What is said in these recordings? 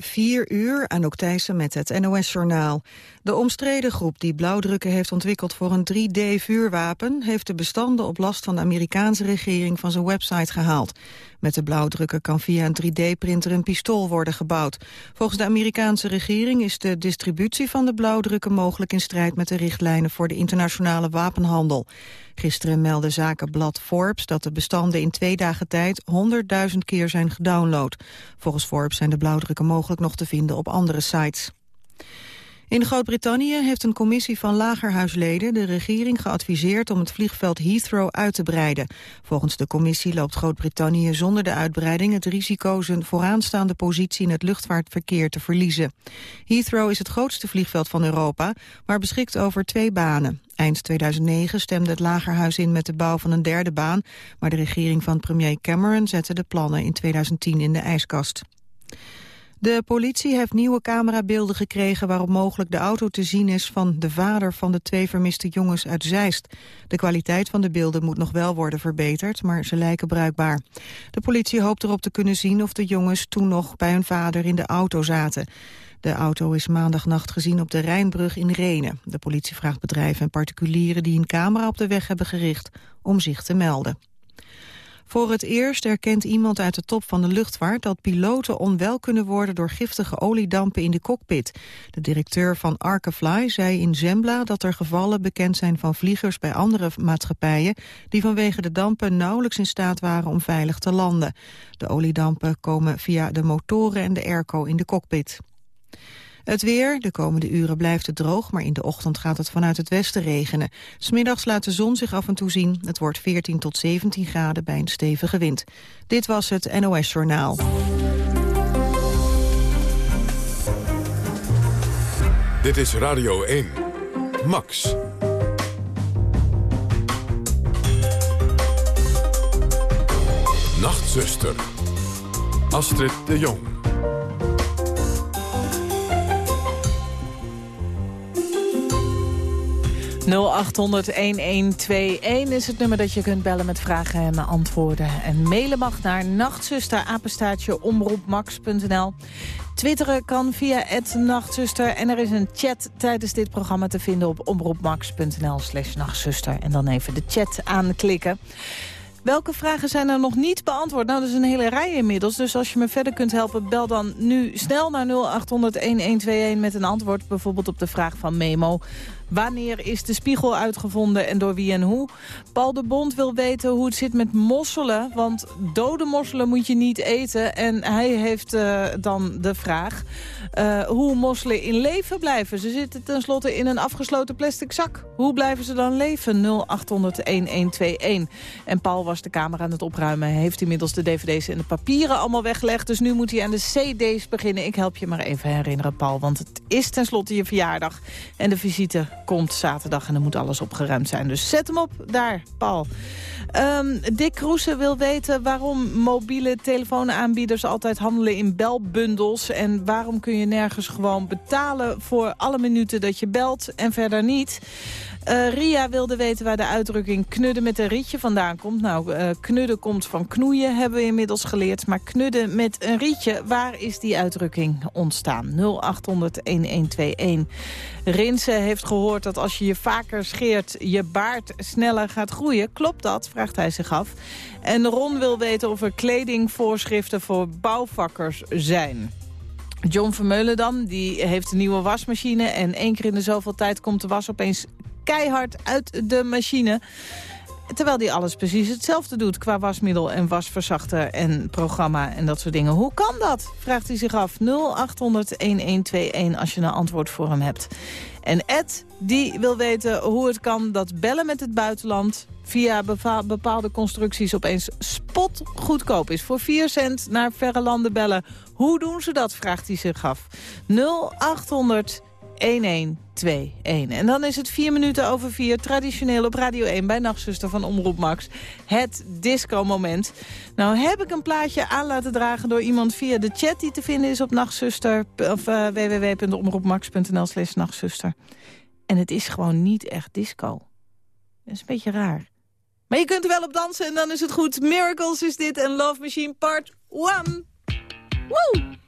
4 uur, Anouk Thijssen met het NOS-journaal. De omstreden groep die blauwdrukken heeft ontwikkeld voor een 3D-vuurwapen... heeft de bestanden op last van de Amerikaanse regering van zijn website gehaald. Met de blauwdrukken kan via een 3D-printer een pistool worden gebouwd. Volgens de Amerikaanse regering is de distributie van de blauwdrukken mogelijk in strijd met de richtlijnen voor de internationale wapenhandel. Gisteren meldde zakenblad Forbes dat de bestanden in twee dagen tijd 100.000 keer zijn gedownload. Volgens Forbes zijn de blauwdrukken mogelijk nog te vinden op andere sites. In Groot-Brittannië heeft een commissie van lagerhuisleden de regering geadviseerd om het vliegveld Heathrow uit te breiden. Volgens de commissie loopt Groot-Brittannië zonder de uitbreiding het risico zijn vooraanstaande positie in het luchtvaartverkeer te verliezen. Heathrow is het grootste vliegveld van Europa, maar beschikt over twee banen. Eind 2009 stemde het Lagerhuis in met de bouw van een derde baan, maar de regering van premier Cameron zette de plannen in 2010 in de ijskast. De politie heeft nieuwe camerabeelden gekregen waarop mogelijk de auto te zien is van de vader van de twee vermiste jongens uit Zeist. De kwaliteit van de beelden moet nog wel worden verbeterd, maar ze lijken bruikbaar. De politie hoopt erop te kunnen zien of de jongens toen nog bij hun vader in de auto zaten. De auto is maandagnacht gezien op de Rijnbrug in Renen. De politie vraagt bedrijven en particulieren die een camera op de weg hebben gericht om zich te melden. Voor het eerst erkent iemand uit de top van de luchtvaart dat piloten onwel kunnen worden door giftige oliedampen in de cockpit. De directeur van Arkefly zei in Zembla dat er gevallen bekend zijn van vliegers bij andere maatschappijen die vanwege de dampen nauwelijks in staat waren om veilig te landen. De oliedampen komen via de motoren en de airco in de cockpit. Het weer, de komende uren blijft het droog, maar in de ochtend gaat het vanuit het westen regenen. Smiddags laat de zon zich af en toe zien. Het wordt 14 tot 17 graden bij een stevige wind. Dit was het NOS Journaal. Dit is Radio 1. Max. Nachtzuster. Astrid de Jong. 0800-1121 is het nummer dat je kunt bellen met vragen en antwoorden. En mailen mag naar nachtzuster. Twitteren kan via het nachtzuster. En er is een chat tijdens dit programma te vinden op omroepmax.nl slash nachtzuster. En dan even de chat aanklikken. Welke vragen zijn er nog niet beantwoord? Nou, dat is een hele rij inmiddels. Dus als je me verder kunt helpen, bel dan nu snel naar 0800-1121 met een antwoord. Bijvoorbeeld op de vraag van Memo. Wanneer is de spiegel uitgevonden en door wie en hoe? Paul de Bond wil weten hoe het zit met mosselen. Want dode mosselen moet je niet eten. En hij heeft uh, dan de vraag uh, hoe mosselen in leven blijven. Ze zitten tenslotte in een afgesloten plastic zak. Hoe blijven ze dan leven? 0800-1121. En Paul was de kamer aan het opruimen. Hij heeft inmiddels de dvd's en de papieren allemaal weggelegd. Dus nu moet hij aan de cd's beginnen. Ik help je maar even herinneren, Paul. Want het is tenslotte je verjaardag. En de visite komt zaterdag en dan moet alles opgeruimd zijn. Dus zet hem op daar, Paul. Um, Dick Kroesen wil weten waarom mobiele telefoonaanbieders altijd handelen in belbundels. En waarom kun je nergens gewoon betalen voor alle minuten dat je belt en verder niet. Uh, Ria wilde weten waar de uitdrukking knudden met een rietje vandaan komt. Nou, uh, knudden komt van knoeien, hebben we inmiddels geleerd. Maar knudden met een rietje, waar is die uitdrukking ontstaan? 0800-1121. Rinse heeft gehoord dat als je je vaker scheert... je baard sneller gaat groeien. Klopt dat? Vraagt hij zich af. En Ron wil weten of er kledingvoorschriften voor bouwvakkers zijn. John Vermeulen dan, die heeft een nieuwe wasmachine... en één keer in de zoveel tijd komt de was opeens keihard uit de machine. Terwijl die alles precies hetzelfde doet qua wasmiddel en wasverzachter en programma en dat soort dingen. Hoe kan dat? Vraagt hij zich af. 0800-1121 als je een antwoord voor hem hebt. En Ed, die wil weten hoe het kan dat bellen met het buitenland via bepaalde constructies opeens spotgoedkoop is. Voor 4 cent naar verre landen bellen. Hoe doen ze dat, vraagt hij zich af. 0800 1121. En dan is het vier minuten over vier, traditioneel op Radio 1... bij Nachtzuster van Omroep Max. Het disco-moment. Nou heb ik een plaatje aan laten dragen door iemand via de chat... die te vinden is op nachtzuster... of uh, www.omroepmax.nl slash nachtzuster. En het is gewoon niet echt disco. Dat is een beetje raar. Maar je kunt er wel op dansen en dan is het goed. Miracles is dit en Love Machine Part 1. Woe!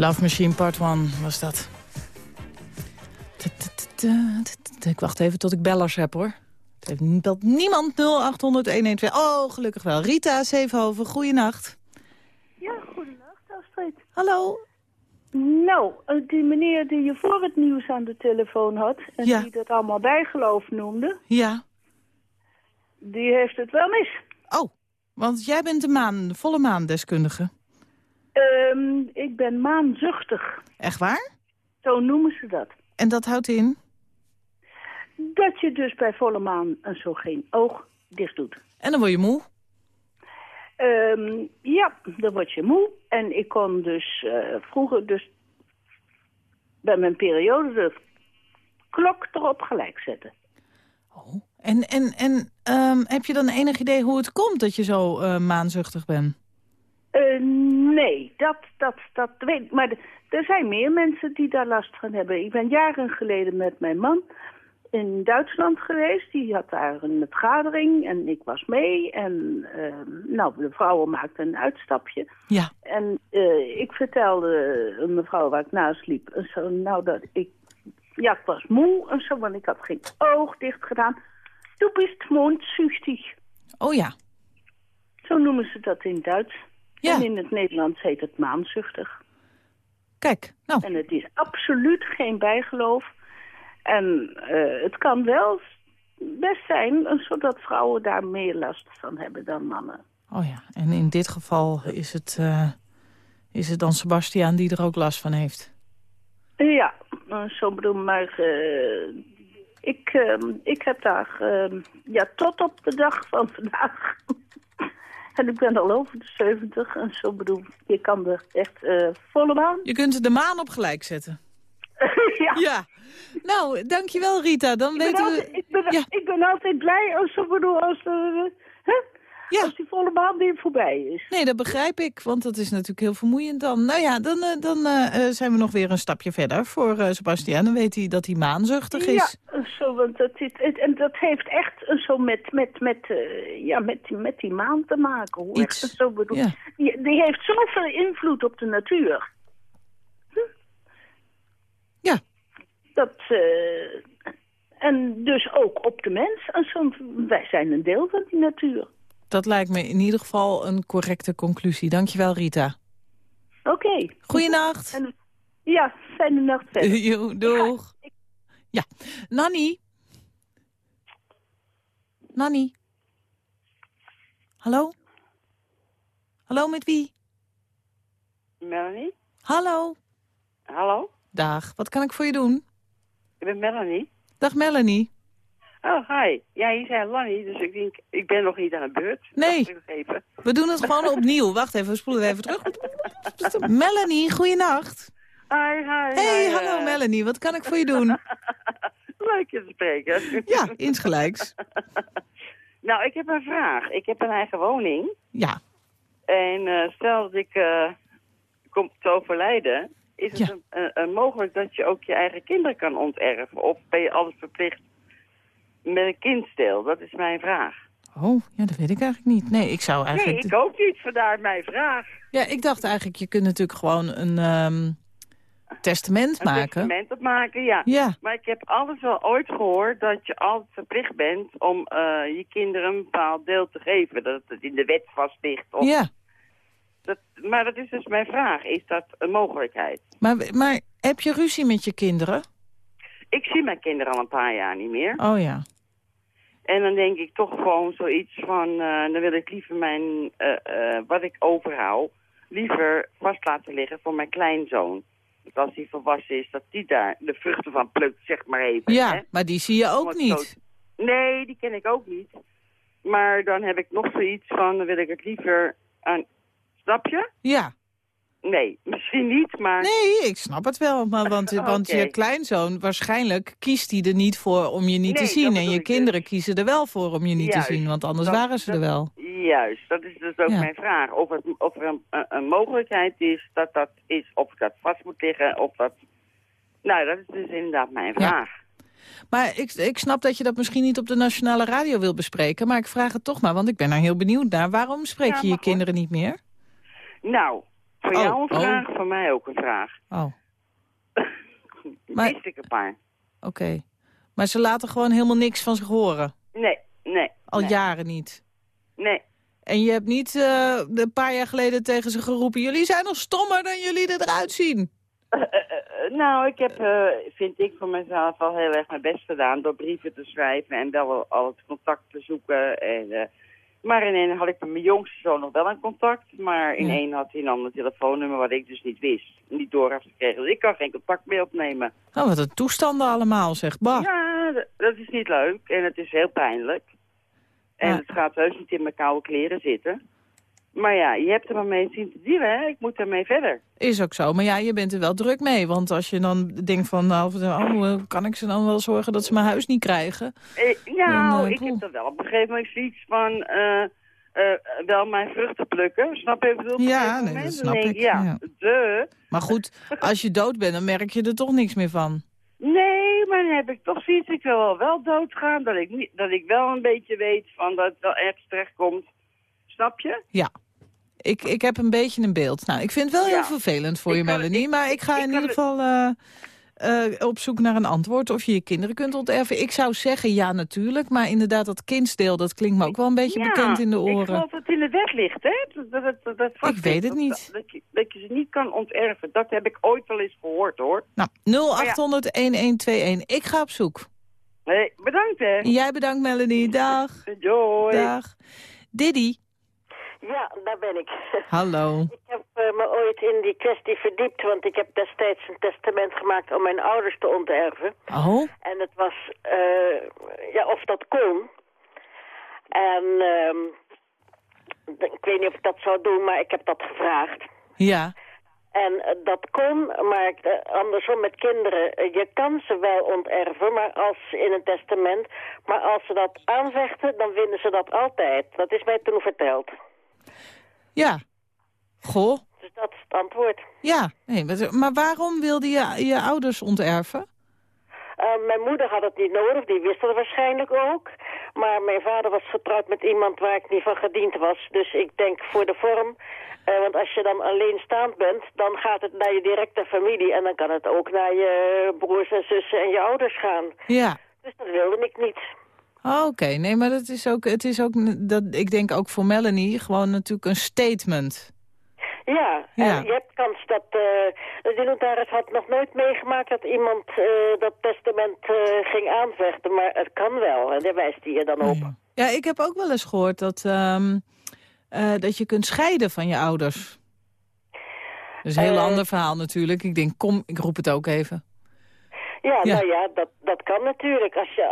Love Machine Part 1 was dat. Ik wacht even tot ik bellers heb, hoor. Het heeft belt niemand 0800 Oh, gelukkig wel. Rita Zevenhoven, goeienacht. Ja, goedenacht, Astrid. Hallo. Nou, eh, die meneer die je voor het nieuws aan de telefoon had... en Ja. die dat allemaal bijgeloof noemde... Ja. die heeft het wel mis. Oh, want jij bent de maan, de volle maandeskundige. Ehm, ik ben maanzuchtig. Echt waar? Zo noemen ze dat. En dat houdt in? Dat je dus bij volle maan een zo geen oog dicht doet. En dan word je moe. Ehm, ja, dan word je moe. En ik kon dus eh, vroeger dus bij mijn periode de klok erop gelijk zetten. Oh. En, en, en ehm, heb je dan enig idee hoe het komt dat je zo eh, maanzuchtig bent? Eh, nee, dat, dat, dat weet ik. Maar de- er zijn meer mensen die daar last van hebben. Ik ben jaren geleden met mijn man in Duitsland geweest. Die had daar een vergadering en ik was mee. En ehm, nou, de vrouwen maakten een uitstapje. Ja. En eh, ik vertelde een mevrouw waar ik naast liep. En zo, nou, dat ik, ja, ik was moe en zo, want ik had geen oog dicht gedaan. Du bist mondsüchtig. Oh ja. Zo noemen ze dat in Duits. Ja. En in het Nederlands heet het maanzuchtig. Kijk, nou, En het is absoluut geen bijgeloof. En eh, het kan wel best zijn, zodat vrouwen daar meer last van hebben dan mannen. oh ja. En in dit geval is het, eh, is het dan Sebastiaan die er ook last van heeft. Ja, eh, zo bedoel maar. ik, ik heb daar, ja, tot op de dag van vandaag. En ik ben al over de 70 en zo bedoel, je kan er echt eh, volle maan. Je kunt er de maan op gelijk zetten. ja. Ja. Nou, dankjewel Rita. Dan Ik ben, weten altijd, we... ik, ben, Ja. ik ben altijd blij als, zo bedoel, als, eh, hè? Ja. als die volle maan weer voorbij is. Nee, dat begrijp ik, want dat is natuurlijk heel vermoeiend dan. Nou ja, dan, eh, dan eh, eh, zijn we nog weer een stapje verder voor Sebastiaan. Dan weet hij dat hij maanzuchtig is. Ja, zo, want dat, het, en dat heeft echt zo met, met, met, ja, met, met die maan te maken. Hoe Iets, echt zo bedoel. ja. Die, die heeft zoveel invloed op de natuur. Hm? Ja. Dat, en dus ook op de mens. En zo, wij zijn een deel van die natuur. Dat lijkt me in ieder geval een correcte conclusie. Dankjewel Rita. Oké. Goeienacht. En- Ja, fijne nacht verder. Jo, doeg. Ja, Nanny. Nanny. Hallo? Hallo, met wie? Melanie? Hallo. Hallo? Dag, wat kan ik voor je doen? Ik ben Melanie. Dag Melanie. Oh, hi. Ja, je zei Lannie, dus ik denk, ik ben nog niet aan de beurt. Nee. We doen het gewoon opnieuw. Wacht even, we spoelen even terug. Melanie, goeienacht. Hi, hi. Hey, hi, hallo eh. Melanie, wat kan ik voor je doen? Leuk je te spreken. Ja, insgelijks. nou, ik heb een vraag. Ik heb een eigen woning. Ja, En eh, stel dat ik eh, kom te overlijden, is het een, een- een mogelijk dat je ook je eigen kinderen kan onterven? Of ben je altijd verplicht met een kindsdeel? Dat is mijn vraag. oh, ja, dat weet ik eigenlijk niet. Nee, ik zou Nee, eigenlijk... ik ook niet. Vandaar mijn vraag. Ja, ik dacht eigenlijk, je kunt natuurlijk gewoon een ehm, testament Een maken. testament opmaken, ja. Ja, Maar ik heb alles wel ooit gehoord dat je altijd verplicht bent om eh, je kinderen een bepaald deel te geven. Dat het in de wet vast ligt. Of ja. dat, maar dat is dus mijn vraag. Is dat een mogelijkheid? Maar, maar heb je ruzie met je kinderen? Ik zie mijn kinderen al een paar jaar niet meer. Oh ja. En dan denk ik toch gewoon zoiets van... eh, dan wil ik liever mijn, eh, eh, wat ik overhoud... liever vast laten liggen voor mijn kleinzoon. Dat als hij volwassen is, dat die daar de vruchten van plukt, zeg maar even. Ja, hè? maar die zie je ook niet. zo- Nee, die ken ik ook niet. Maar dan heb ik nog zoiets van, dan wil ik het liever aan... Snap je? Ja. Nee, misschien niet, maar... Nee, ik snap het wel. Maar want, want je kleinzoon, waarschijnlijk kiest hij er niet voor om je niet Nee, te zien. En je dus. kinderen kiezen er wel voor om je niet Juist. te zien. Want anders Dat- waren ze er wel. Juist, dat is dus ook Ja. mijn vraag. Of, het, of er een, een, een mogelijkheid is dat dat is, of dat vast moet liggen, of dat... Nou, dat is dus inderdaad mijn Ja. vraag. Maar ik, ik snap dat je dat misschien niet op de nationale radio wil bespreken. Maar ik vraag het toch maar, want ik ben er heel benieuwd naar. Waarom spreek Ja, je je kinderen niet meer? Nou, voor Oh, jou een oh. vraag van mij ook een vraag. Oh, Maar- Wist ik een paar. oké. Maar ze laten gewoon helemaal niks van zich horen. Nee, nee. Al nee, jaren niet. Nee. En je hebt niet eh, een paar jaar geleden tegen ze geroepen... jullie zijn nog stommer dan jullie eruit zien. Eh, eh, eh, nou, ik heb, eh, vind ik voor mezelf al heel erg mijn best gedaan door brieven te schrijven en wel al het contact te zoeken. En, eh, maar in één had ik met mijn jongste zoon nog wel een contact, maar in Ja. één had hij een ander telefoonnummer wat ik dus niet wist. Niet door had gekregen. Dus ik kan geen contact meer opnemen. Oh, wat een toestanden allemaal, zeg. Bah. Ja, dat is niet leuk en het is heel pijnlijk. En Ja. het gaat heus niet in mijn koude kleren zitten. Maar ja, je hebt er maar mee zien te dealen, hè. Ik moet ermee verder. Is ook zo. Maar ja, je bent er wel druk mee. Want als je dan denkt van... nou, oh, kan ik ze dan wel zorgen dat ze mijn huis niet krijgen? Eh, nou, Dan, ik heb er wel op een gegeven moment zoiets van... eh, eh, wel mijn vruchten plukken. Snap je? wat Ik bedoel, Ja, nee, dat snap ik, Ja, ja. de. Maar goed, als je dood bent, dan merk je er toch niks meer van. Nee, maar dan heb ik toch zoiets. Ik wil wel, wel doodgaan. Dat ik, niet, dat ik wel een beetje weet van dat het wel ergens terecht komt. Snap je? Ja. Ik, ik heb een beetje een beeld. Nou, ik vind het wel heel Ja. vervelend voor Ik je, kan- Melanie. ik- maar ik ga ik in ieder geval eh, eh, op zoek naar een antwoord. Of je je kinderen kunt onterven. Ik zou zeggen ja, natuurlijk. Maar inderdaad, dat kindsdeel, dat klinkt me ook wel een beetje ja, bekend in de ik oren. geloof dat het in de wet ligt, hè? Dat, dat, dat, Ik weet het niet. Dat, je, dat je ze niet kan onterven. Dat heb ik ooit wel eens gehoord, hoor. Nou, 0800-1121. Ik ga op zoek. Nee, bedankt, hè. Jij bedankt, Melanie. Dag. Doei. Dag. Diddy. Ja, daar ben ik. Hallo. Ik heb eh, me ooit in die kwestie verdiept, want ik heb destijds een testament gemaakt om mijn ouders te onterven. Oh? En het was, eh, ja, of dat kon. En ehm, ik weet niet of ik dat zou doen, maar ik heb dat gevraagd. Ja. En eh, dat kon, maar andersom met kinderen. je kan ze wel onterven, maar als in een testament. Maar als ze dat aanvechten, dan winnen ze dat altijd. Dat is mij toen verteld. Ja. Goh. Dus dat is het antwoord. Ja. Nee, maar, waarom wilde je je ouders onterven? Eh, mijn moeder had het niet nodig, die wist dat waarschijnlijk ook. Maar mijn vader was getrouwd met iemand waar ik niet van gediend was. Dus ik denk voor de vorm. eh, want als je dan alleenstaand bent, dan gaat het naar je directe familie. En dan kan het ook naar je broers en zussen en je ouders gaan. Ja. Dus dat wilde ik niet. Oh, Oké, nee, maar dat is ook, het is ook, dat, ik denk ook voor Melanie, gewoon natuurlijk een statement. Ja, Ja. en je hebt kans dat... eh de notaris had nog nooit meegemaakt dat iemand eh, dat testament eh, ging aanvechten. Maar het kan wel, en daar wijst hij je dan op. Ja. ja, ik heb ook wel eens gehoord dat, ehm, eh, dat je kunt scheiden van je ouders. Dat is een heel ander verhaal natuurlijk. Ik denk, kom, ik roep het ook even. Ja, Ja. nou ja, dat, dat kan natuurlijk. Als je,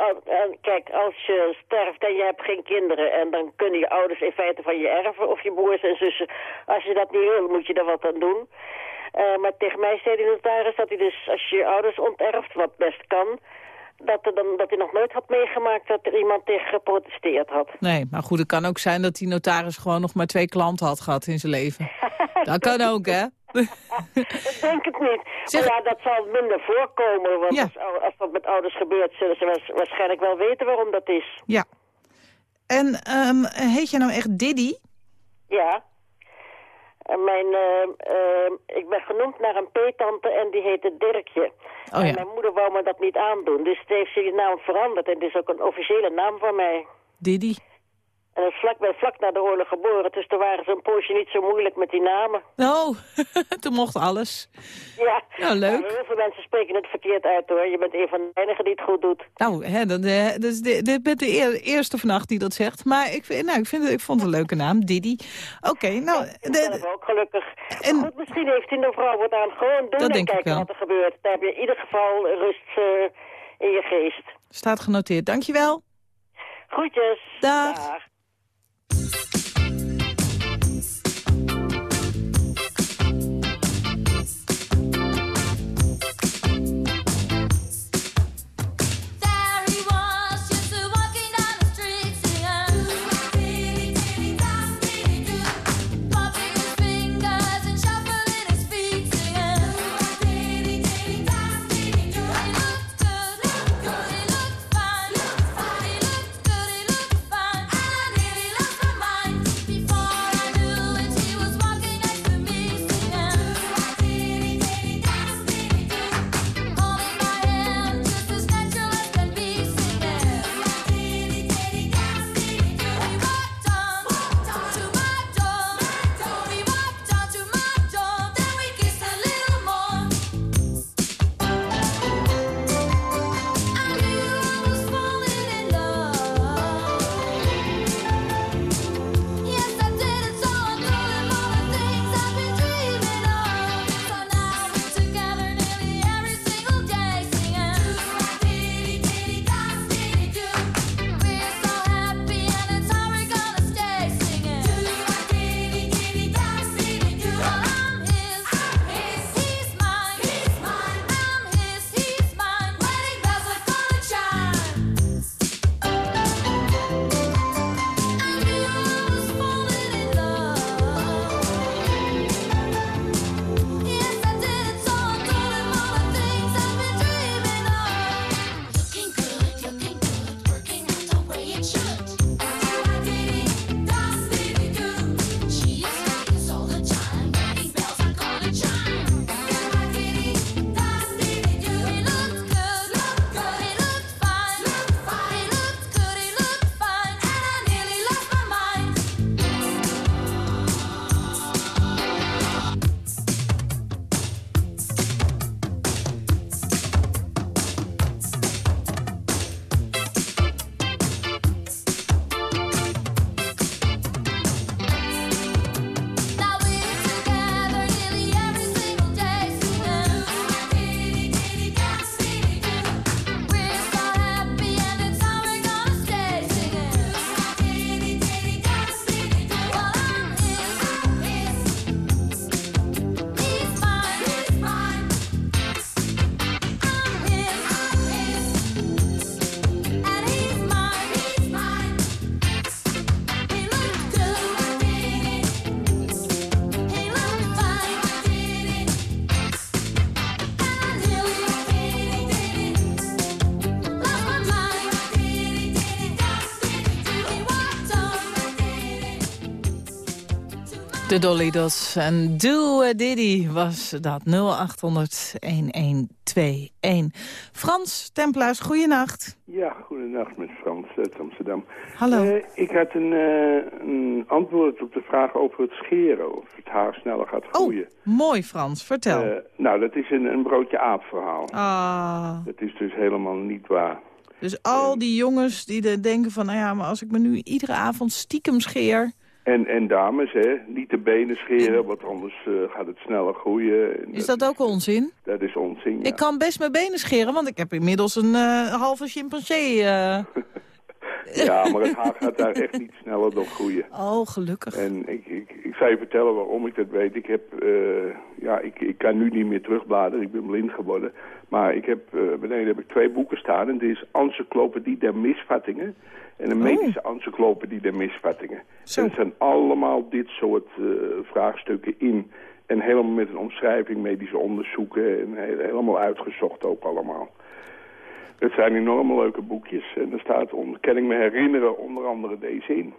kijk, als je sterft en je hebt geen kinderen... en dan kunnen je ouders in feite van je erven of je broers en zussen. Als je dat niet wil, moet je er wat aan doen. Eh, maar tegen mij zei de notaris dat hij dus, als je je ouders onterft, wat best kan... Dat, er dan, dat hij nog nooit had meegemaakt dat er iemand tegen geprotesteerd had. Nee, maar goed, het kan ook zijn dat die notaris gewoon nog maar twee klanten had gehad in zijn leven. dat kan ook, hè? Ik denk het niet. Zeg- Maar ja, dat zal minder voorkomen. Want Ja. als, als dat met ouders gebeurt, zullen ze waars- waarschijnlijk wel weten waarom dat is. Ja. En ehm, heet je nou echt Diddy? Ja. En mijn, eh, eh, ik ben genoemd naar een peetante en die heette Dirkje. Oh En ja, mijn moeder wou me dat niet aandoen. Dus heeft die naam veranderd. En het is ook een officiële naam van mij. Diddy. En is vlak, ben vlak na de oorlog geboren. Dus toen waren ze een poosje niet zo moeilijk met die namen. Oh, toen mocht alles. Ja. Ja, leuk. Heel veel mensen spreken het verkeerd uit hoor. Je bent een van de weinigen die het goed doet. Nou, hè, dat, eh, de, de, bent de eer- eerste vannacht die dat zegt. Maar ik, vind, nou, ik, vind, ik vond het een leuke naam, Diddy. Oké, nou... Ik de- ben ook gelukkig. En- Goed, misschien heeft hij een vrouw wat aan. Gewoon doen Dat en kijken wat er gebeurt. Daar heb je in ieder geval rust eh, in je geest. staat genoteerd. Dankjewel. Groetjes. Dag. There De Dollydos en Do a Diddy was dat 0800-1121. Frans Templaars, goeienacht. Ja, goedenacht met Frans uit Amsterdam. Hallo. Eh, ik had een, eh, een antwoord op de vraag over het scheren. Of het haar sneller gaat Oh, groeien. mooi Frans, vertel. Eh, nou, dat is een, een broodje aap verhaal. ah, Dat is dus helemaal niet waar. dus al die jongens die de denken van... nou ja, maar als ik me nu iedere avond stiekem scheer... En, en dames, hè, niet de benen scheren, want anders eh, gaat het sneller groeien. En Is dat ook onzin? Dat is onzin, ja. Ik kan best mijn benen scheren, want ik heb inmiddels een eh, halve chimpansee. Ja, maar het haar gaat daar echt niet sneller door groeien. Oh, gelukkig. En ik, ik, ik zal je vertellen waarom ik dat weet. Ik heb, eh, ja, ik, ik kan nu niet meer terugbladeren. Ik ben blind geworden. Maar ik heb, eh, beneden heb ik twee boeken staan. En dit is Encyclopedie der Misvattingen. En een medische encyclopedie der misvattingen. Zo. En er zijn allemaal dit soort eh, vraagstukken in. En helemaal met een omschrijving, medische onderzoeken. En he- helemaal uitgezocht ook allemaal. Het zijn enorme leuke boekjes. En er staat, on- kan ik me herinneren, onder andere deze in.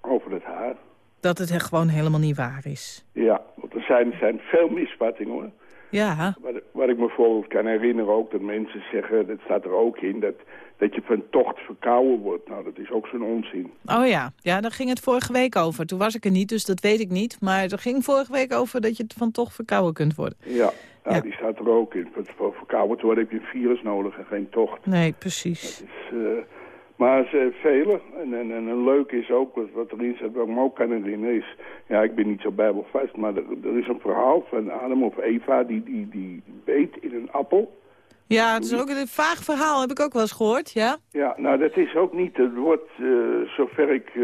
Over het haar. Dat het gewoon helemaal niet waar is. Ja, want er zijn, zijn veel misvattingen hoor. Ja, Wat, wat ik me bijvoorbeeld kan herinneren ook, dat mensen zeggen, dat staat er ook in, dat, dat je van tocht verkouden wordt. Nou, dat is ook zo'n onzin. oh ja. Ja, daar ging het vorige week over. Toen was ik er niet, dus dat weet ik niet. Maar er ging vorige week over dat je van toch verkouden kunt worden. Ja, nou, Ja. die staat er ook in. Voor, voor verkouden te worden heb je een virus nodig en geen tocht. Nee, precies. Dus, eh, maar ze vele, en, en, en een leuk is ook, wat, wat erin staat, wat ik me ook kan herinneren, is... Ja, ik ben niet zo bijbelvast, maar er, er is een verhaal van Adam of Eva, die, die, die beet in een appel. Ja, het is ook een vaag verhaal, heb ik ook wel eens gehoord, ja? Ja, nou dat is ook niet, het wordt, eh, zover ik, eh,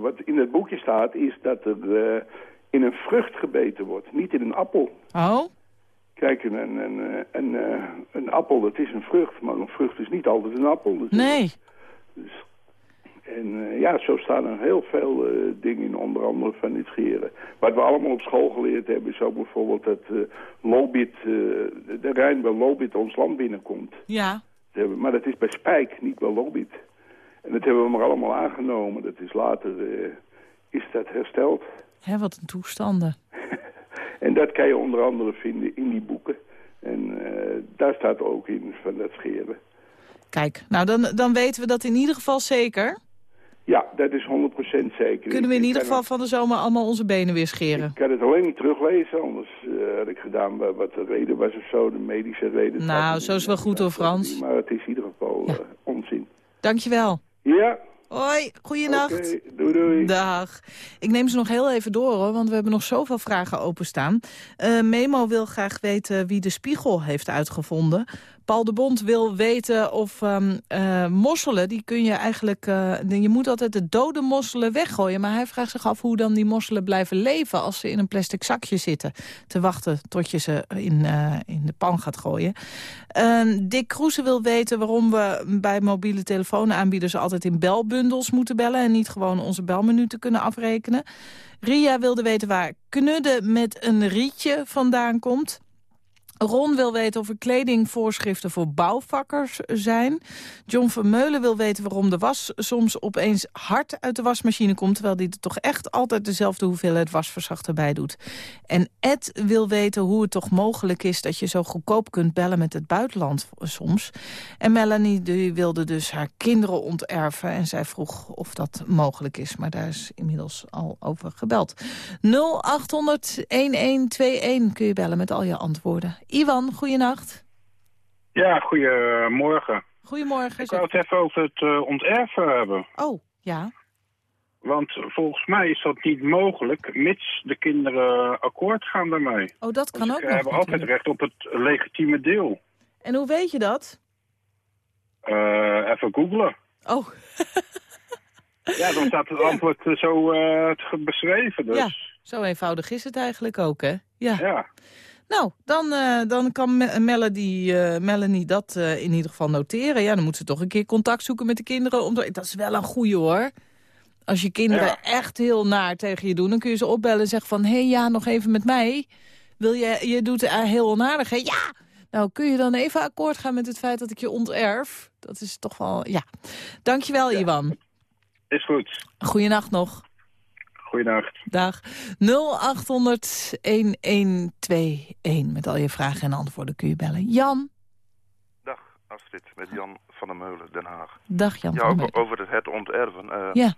wat in het boekje staat, is dat er in een vrucht gebeten wordt, niet in een appel. Oh? Kijk, een, een, een, een, eh, een appel, dat is een vrucht, maar een vrucht is niet altijd een appel. Dus- Nee. Dus, en eh, ja, zo staan er heel veel eh, dingen in, onder andere van dit scheren. Wat we allemaal op school geleerd hebben is ook bijvoorbeeld dat eh Lobit, de, Rijn bij Lobit ons land binnenkomt. Ja. Dat hebben- Maar dat is bij Spijk, niet bij Lobit. En dat hebben we maar allemaal aangenomen. Dat is later, is dat hersteld. Hè, wat een toestanden. En dat kan je onder andere vinden in die boeken. En eh, daar staat ook in van dat scheren. Kijk, nou dan, dan weten we dat in ieder geval zeker. Ja, dat is 100% zeker. Kunnen we in ieder geval van de zomer allemaal onze benen weer scheren. Ik kan het alleen niet teruglezen, anders eh, had ik gedaan wa- wat de reden was of zo, de medische reden. Nou, zo is wel goed hoor, Frans. Maar het is in ieder geval Ja. eh, onzin. Dankjewel. Ja, Hoi, goeienacht. doei doei. Dag. Ik neem ze nog heel even door, hoor, want we hebben nog zoveel vragen openstaan. Eh, Memo wil graag weten wie de spiegel heeft uitgevonden. Paul de Bond wil weten of ehm, eh, mosselen, die kun je eigenlijk... eh, je moet altijd de dode mosselen weggooien. Maar hij vraagt zich af hoe dan die mosselen blijven leven... als ze in een plastic zakje zitten. Te wachten tot je ze in, eh, in de pan gaat gooien. Eh, Dick Kroese wil weten waarom we bij mobiele telefoonaanbieders... altijd in belbundels moeten bellen... en niet gewoon onze belminuten kunnen afrekenen. Ria wilde weten waar knudden met een rietje vandaan komt. Ron wil weten of er kledingvoorschriften voor bouwvakkers zijn. John Vermeulen wil weten waarom de was soms opeens hard uit de wasmachine komt... terwijl die er toch echt altijd dezelfde hoeveelheid wasverzachter bij doet. En Ed wil weten hoe het toch mogelijk is... dat je zo goedkoop kunt bellen met het buitenland soms. En Melanie wilde dus haar kinderen onterven... en zij vroeg of dat mogelijk is, maar daar is inmiddels al over gebeld. 0800-1121 kun je bellen met al je antwoorden. Iwan, goeienacht. Ja, goedemorgen. Goedemorgen. Ik wou het even over het eh, onterven hebben. Oh, ja. Want volgens mij is dat niet mogelijk, mits de kinderen akkoord gaan daarmee. Oh, dat kan ook Ze hebben altijd recht op het legitieme deel. En hoe weet je dat? Eh, even googlen. Oh, Ja, dan staat het antwoord eh, zo te- beschreven. Dus Ja. zo eenvoudig is het eigenlijk ook, hè? Ja. ja. Nou, dan, eh, dan kan Me- Melody, eh, Melanie dat eh, in ieder geval noteren. Ja, dan moet ze toch een keer contact zoeken met de kinderen. Om te- dat is wel een goeie, hoor. Als je kinderen Ja. echt heel naar tegen je doen... dan kun je ze opbellen en zeggen van... hé, hey, ja, nog even met mij. Wil je, je doet heel onaardig, hè? Ja! Nou, kun je dan even akkoord gaan met het feit dat ik je onterf? Dat is toch wel... Ja. Dankjewel, Iwan. Is goed. Goeienacht nog. Goeiedag. Dag. 0800-1121. Met al je vragen en antwoorden kun je bellen. Jan. Dag Astrid, met Jan van der Meulen, Den Haag. Dag Jan Ja, van der over, Meulen. over het, het onterven. eh, Ja.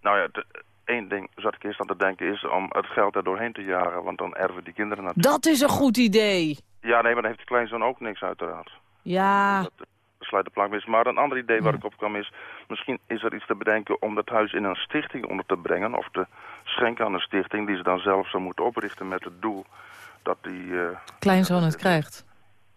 Nou ja, één ding zat ik eerst aan te denken is om het geld er doorheen te jagen. Want dan erven die kinderen natuurlijk. Dat is een goed idee. Ja, nee, maar dan heeft de kleinzoon ook niks uiteraard. Ja. Dat sluit de plank mis. Maar een ander idee waar ik op kwam is... misschien is er iets te bedenken om dat huis in een stichting onder te brengen... of te schenken aan een stichting die ze dan zelf zou moeten oprichten met het doel... dat die... eh, Kleinzoon het krijgt.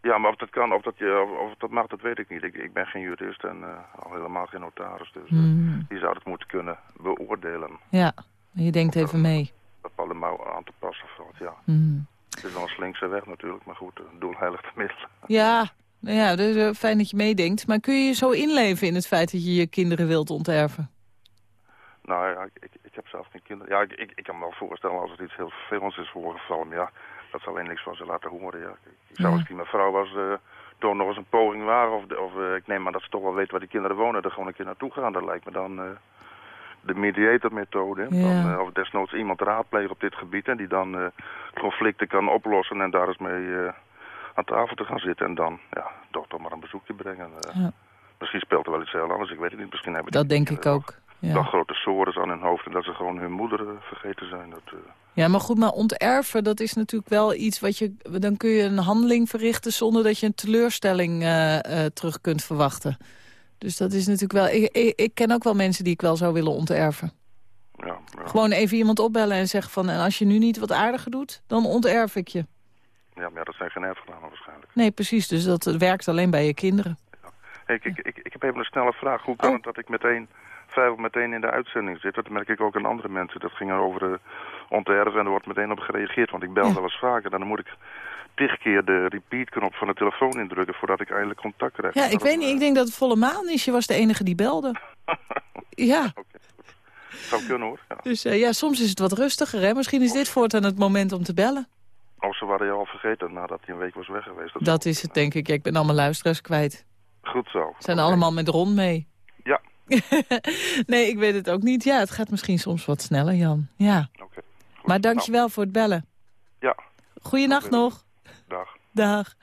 ja, maar of dat kan, of dat, je, of, of dat mag, dat weet ik niet. Ik, ik ben geen jurist en eh, al helemaal geen notaris. Dus eh, Hmm. die zou het moeten kunnen beoordelen. Ja, je denkt even mee. Bepaalde mouwen aan te passen valt, ja. Hmm. Het is wel een slinkse weg natuurlijk, maar goed, het doel heiligt de middelen. Ja, nou ja, dus fijn dat je meedenkt. Maar kun je je zo inleven in het feit dat je je kinderen wilt onterven? Nou ja, ik, ik, ik heb zelf geen kinderen. Ja, ik, ik, kan me wel voorstellen als het iets heel vervelends is voorgevallen. Maar ja, dat zal alleen niks van ze laten horen. Ja. Ik, zou Ja. als ik mijn vrouw was, eh toch nog eens een poging waren. Of, of eh, ik neem aan dat ze toch wel weten waar die kinderen wonen. Er gewoon een keer naartoe gaan. Dat lijkt me dan eh, de. Ja. Dan, eh, of desnoods iemand raadplegen op dit gebied. En die dan conflicten kan oplossen. En daar eens mee aan tafel te gaan zitten. En dan, ja, toch toch maar een bezoekje brengen. eh. Ja. Misschien speelt er wel iets heel anders. Ik weet het niet. Misschien hebben die Dat denk ik ook. nog Ja. grote sores aan hun hoofd en dat ze gewoon hun moeder eh, vergeten zijn. Dat, eh, ja, maar goed, maar onterven, dat is natuurlijk wel iets wat je... Dan kun je een handeling verrichten zonder dat je een teleurstelling terug kunt verwachten. Dus dat is natuurlijk wel... Ik, ik, ik ken ook wel mensen die ik wel zou willen onterven. ja, ja. Gewoon even iemand opbellen en zeggen van... en als je nu niet wat aardiger doet, dan onterf ik je. Ja, maar ja, dat zijn geen erfgenamen waarschijnlijk. Nee, precies. Dus dat werkt alleen bij je kinderen. Hey, ik, ik, ik, ik heb even een snelle vraag. Hoe kan Oh. het dat ik meteen, vrijwel meteen in de uitzending zit? Dat merk ik ook aan andere mensen. Dat ging over uh, onterven en er wordt meteen op gereageerd. Want ik bel Ja. wel eens vaker. Dan moet ik tig keer de repeat-knop van de telefoon indrukken... voordat ik eindelijk contact krijg. Ja, ik weet niet. eh, Ik denk dat het volle maan is. Je was de enige die belde. Ja, Zou kunnen hoor. Ja. dus eh, ja, soms is het wat rustiger. Hè? Misschien is dit voortaan het moment om te bellen. Of ze waren je al vergeten nadat hij een week was weg geweest. Dat Dat is het, denk ik. Ja, ik ben allemaal luisteraars kwijt. Goed zo. Zijn allemaal met Ron mee. Ja. nee, ik weet het ook niet. Ja, het gaat misschien soms wat sneller, Jan. Ja. Oké. Goed. Maar dankjewel voor het bellen. Nou, ja, Goeienacht nog. dag. Dag.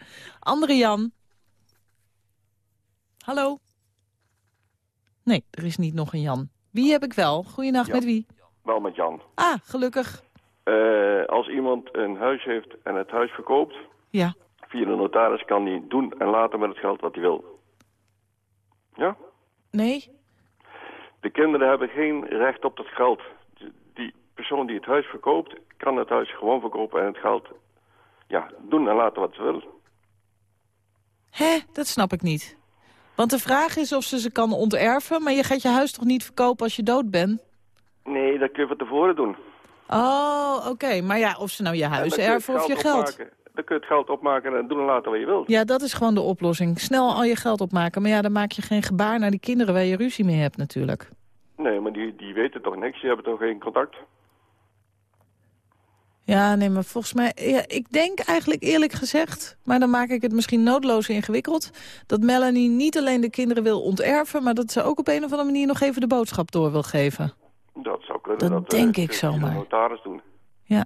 Andere Jan. Hallo? Nee, er is niet nog een Jan. Wie heb ik wel? Goeienacht, Ja. met wie? Wel met Jan. Ah, gelukkig. Eh, als iemand een huis heeft en het huis verkoopt, Ja. via de notaris kan hij doen en laten met het geld wat hij wil. Ja? Nee? De kinderen hebben geen recht op dat geld. Die persoon die het huis verkoopt, kan het huis gewoon verkopen en het geld ja, doen en laten wat ze wil. Hè? Dat snap ik niet. Want de vraag is of ze ze kan onterven... maar je gaat je huis toch niet verkopen als je dood bent? Nee, dat kun je van tevoren doen. Oh, oké. Maar ja, of ze nou je huis erven of je geld. opmaken. Dan kun je het geld opmaken en doen en laten wat je wilt. Ja, dat is gewoon de oplossing. Snel al je geld opmaken. Maar ja, dan maak je geen gebaar naar die kinderen waar je ruzie mee hebt natuurlijk. Nee, maar die, die weten toch niks. Die hebben toch geen contact? Ja, nee, maar volgens mij... Ja, ik denk eigenlijk eerlijk gezegd... maar dan maak ik het misschien noodloos ingewikkeld... dat Melanie niet alleen de kinderen wil onterven... maar dat ze ook op een of andere manier nog even de boodschap door wil geven. Dat zou kunnen. Dat eh, denk ik zomaar. de notaris doen. Ja.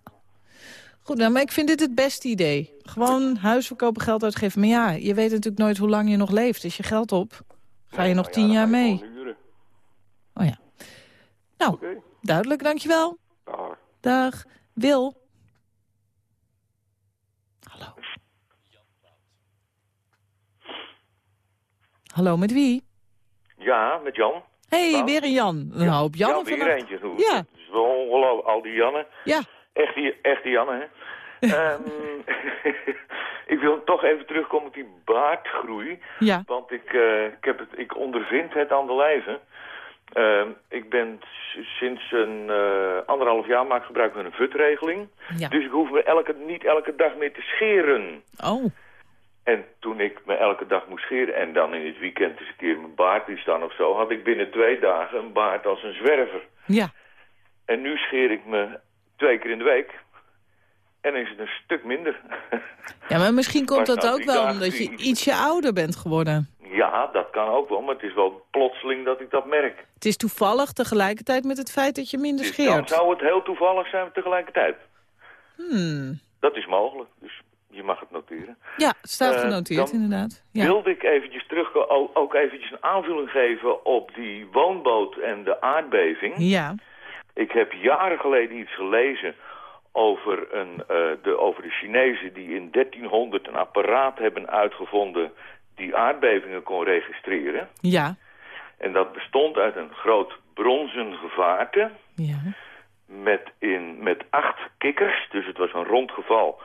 Goed, nou, maar ik vind dit het beste idee. Gewoon huis verkopen, geld uitgeven. Maar ja, je weet natuurlijk nooit hoe lang je nog leeft. Is je geld op? Ga je nog Nou ja, tien dan jaar mee? Oh ja. Nou, Oké. duidelijk, dankjewel. Dag. Dag. Wil. Hallo. Hallo, met wie? Ja, met Jan. Hey, Jan? weer een Jan. Een hoop Jan ja, weer vannacht. eentje. Hoe- Ja. Het is wel ongelooflijk, al die Jannen. Ja. Echte, echte Janne, hè. Ehm, ik wil toch even terugkomen op die baardgroei. Ja. Want ik, eh, ik, heb het, ik ondervind het aan de lijve. Ehm, ik ben sinds een eh, anderhalf jaar maak gebruik van een VUT-regeling. Ja. Dus ik hoef me elke, niet elke dag meer te scheren. Oh. En toen ik me elke dag moest scheren en dan in het weekend eens een keer mijn baard liet staan of zo... had ik binnen twee dagen een baard als een zwerver. Ja. En nu scheer ik me twee keer in de week. En is het een stuk minder. Ja, maar misschien komt Maar dat nou, ook wel omdat je ietsje ouder bent geworden. Ja, dat kan ook wel, maar het is wel plotseling dat ik dat merk. Het is toevallig tegelijkertijd met het feit dat je minder Dus dan scheert. zou het heel toevallig zijn tegelijkertijd. Hmm. Dat is mogelijk, dus je mag het noteren. Ja, staat Eh, genoteerd inderdaad. Ja. Wilde ik eventjes terug, ook, ook eventjes een aanvulling geven op die woonboot en de aardbeving. ja. Ik heb jaren geleden iets gelezen over, een, eh, de, over de Chinezen die in 1300 een apparaat hebben uitgevonden die aardbevingen kon registreren. Ja. En dat bestond uit een groot bronzen gevaarte Ja. met, in, met acht kikkers. Dus het was een rond geval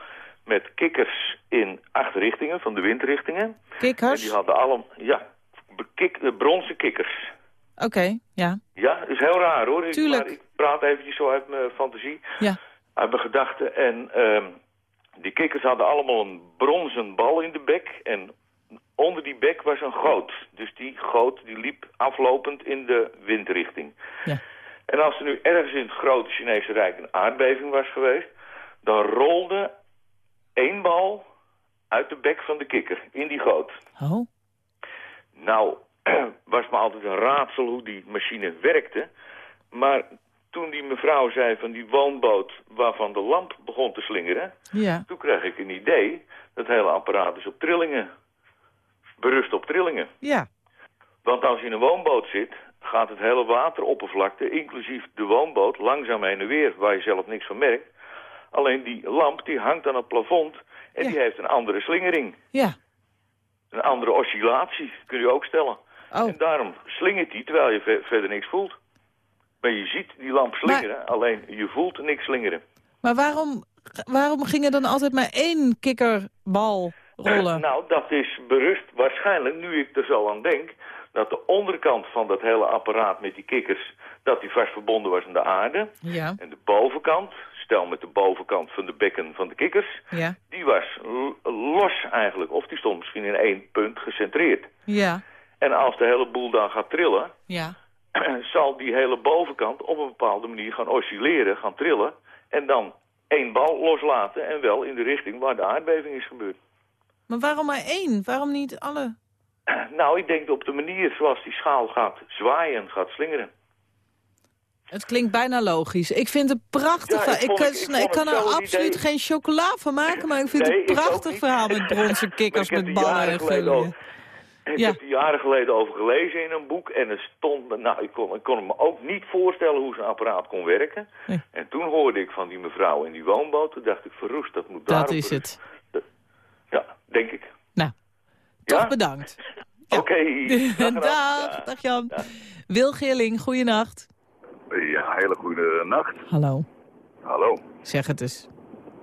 met kikkers in acht richtingen, van de windrichtingen. En Kikkers? die hadden allemaal, ja, bekik, eh, bronzen kikkers. Oké, ja. Ja, is heel raar hoor. Tuurlijk. maar ik praat eventjes zo uit mijn fantasie, Ja. uit mijn gedachten. En ehm, die kikkers hadden allemaal een bronzen bal in de bek. En onder die bek was een goot. Dus die goot die liep aflopend in de windrichting. Ja. En als er nu ergens in het grote Chinese Rijk een aardbeving was geweest... dan rolde één bal uit de bek van de kikker in die goot. Oh. Nou, was me altijd een raadsel hoe die machine werkte. Maar toen die mevrouw zei van die woonboot waarvan de lamp begon te slingeren... Ja. toen kreeg ik een idee. Dat hele apparaat is op trillingen. Berust op trillingen. Ja. Want als je in een woonboot zit, gaat het hele wateroppervlakte, inclusief de woonboot, langzaam heen en weer, waar je zelf niks van merkt. Alleen die lamp die hangt aan het plafond en die heeft een andere slingering. Ja. Een andere oscillatie, kun je ook stellen. Oh. En daarom slingert die terwijl je ve- verder niks voelt. Maar je ziet die lamp slingeren, alleen je voelt niks slingeren. Maar waarom, waarom ging er dan altijd maar één kikkerbal rollen? Nou, dat is berust waarschijnlijk, nu ik er zo aan denk... dat de onderkant van dat hele apparaat met die kikkers... dat die vast verbonden was aan de aarde. Ja. En de bovenkant, stel met de bovenkant van de bekken van de kikkers... Ja. die was los eigenlijk. Of die stond misschien in één punt gecentreerd. Ja. En als de hele boel dan gaat trillen... Ja. zal die hele bovenkant op een bepaalde manier gaan oscilleren, gaan trillen... en dan één bal loslaten en wel in de richting waar de aardbeving is gebeurd. Maar waarom maar één? Waarom niet alle? Nou, ik denk op de manier zoals die schaal gaat zwaaien, gaat slingeren. Het klinkt bijna logisch. Ik vind het prachtig. Ja, ik verhaal. ik, kan, ik ik er absoluut idee. geen chocola van maken, maar ik vind Nee, het een prachtig verhaal met bronzen kikkers met ballen en over- Ik Ja. heb er jaren geleden over gelezen in een boek en er stond, nou, ik kon, ik kon me ook niet voorstellen hoe zo'n apparaat kon werken. Nee. En toen hoorde ik van die mevrouw in die woonboot, toen dacht ik, verroest, dat moet Dat daarop is het. Ja, denk ik. Nou, Ja? toch bedankt. Oké. dag. Dag, dag Jan. Wil Gilling, goeienacht. Ja, hele goede nacht. Hallo. Hallo. Zeg het eens.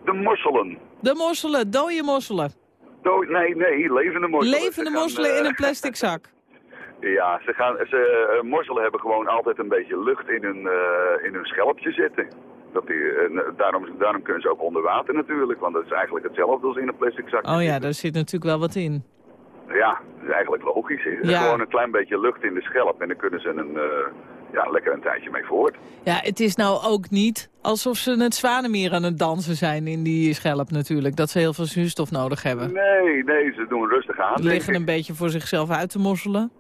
De mosselen. De mosselen, dode mosselen. Do nee, nee, levende mosselen. Levende gaan, mosselen eh, in een plastic zak. Ja, ze gaan, ze, eh, mosselen hebben gewoon altijd een beetje lucht in hun, eh, in hun schelpje zitten. Dat die, eh, daarom, daarom kunnen ze ook onder water natuurlijk, want dat is eigenlijk hetzelfde als in een plastic zak. Oh ja, daar zit natuurlijk wel wat in. Ja, dat is eigenlijk logisch. Ja. Gewoon een klein beetje lucht in de schelp en dan kunnen ze een, eh, ja, lekker een tijdje mee voort. Ja, het is nou ook niet alsof ze het zwanenmeer aan het dansen zijn in die schelp natuurlijk. Dat ze heel veel zuurstof nodig hebben. Nee, nee, ze doen rustig aan. Ze liggen een beetje voor zichzelf uit te mosselen.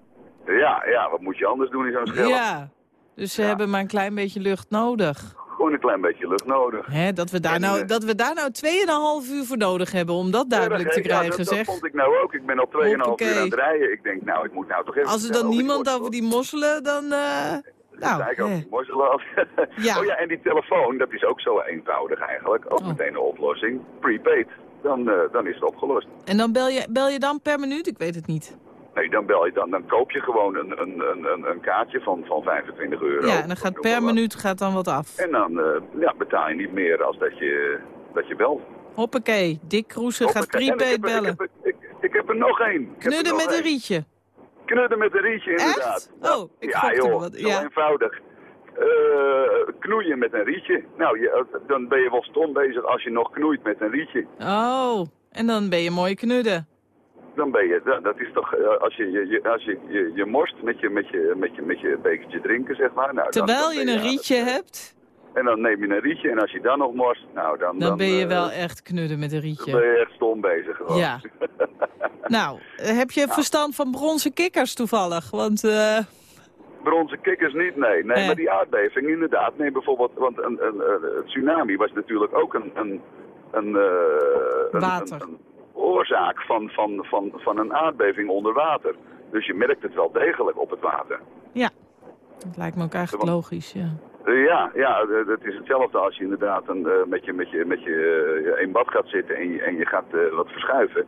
Ja, ja, wat moet je anders doen in zo'n schelp? Ja, dus ze hebben maar een klein beetje lucht nodig. Gewoon een klein beetje lucht nodig. Hè, dat, we daar En, nou, eh, dat we daar nou 2,5 uur voor nodig hebben om dat duidelijk te Ja, krijgen, dat, zeg. dat vond ik nou ook. Ik ben al 2,5 uur aan het rijden. Ik denk, nou, ik moet nou toch even... Als er dan niemand over die mosselen, dan... eh, nou, Kijk, ook hè. die mosselen af. Ja. Oh ja, en die telefoon, dat is ook zo eenvoudig eigenlijk. Ook Oh. meteen een oplossing. Prepaid. Dan, eh, dan is het opgelost. En dan bel je, bel je dan per minuut? Ik weet het niet. Nee, dan bel je dan. Dan koop je gewoon een, een, een, een, kaartje van, van 25 euro. Ja, en dan gaat per minuut gaat dan wat af. En dan eh, ja, betaal je niet meer als dat je, dat je belt. Hoppakee, Dick Kroesen gaat prepaid bellen. Ik heb, er- ik, ik heb er nog één. Knudden met een rietje. Knudden met een rietje, inderdaad. Oh, ik ja, joh, wat. zo Ja. eenvoudig. Eh, knoeien met een rietje. Nou, je, dan ben je wel stom bezig als je nog knoeit met een rietje. Oh, en dan ben je mooi knudden. Dan ben je, dat, dat is toch, eh, als je je, je, als je, je, je morst met je, met, je, met, je, met je bekertje drinken, zeg maar. Nou, Terwijl dan je een rietje hebt. En dan neem je een rietje en als je dan nog morst, nou dan... Dan ben je eh, wel echt knudden met een Dan rietje. ben je echt stom bezig gewoon. Ja. Nou, eh, heb je verstand van bronzen kikkers toevallig? Want eh, Bronzen kikkers niet, nee. Nee, Nee. maar die aardbeving inderdaad. Nee, bijvoorbeeld, want een, een, tsunami was natuurlijk ook een, een, een, eh, Water. een, een oorzaak van, van, van, van een aardbeving onder water. Dus je merkt het wel degelijk op het water. ja, dat lijkt me ook eigenlijk logisch, ja. Eh, ja, ja, eh, het is hetzelfde als je inderdaad een, eh, met je, met je, met je in bad gaat zitten en je, en je gaat wat verschuiven.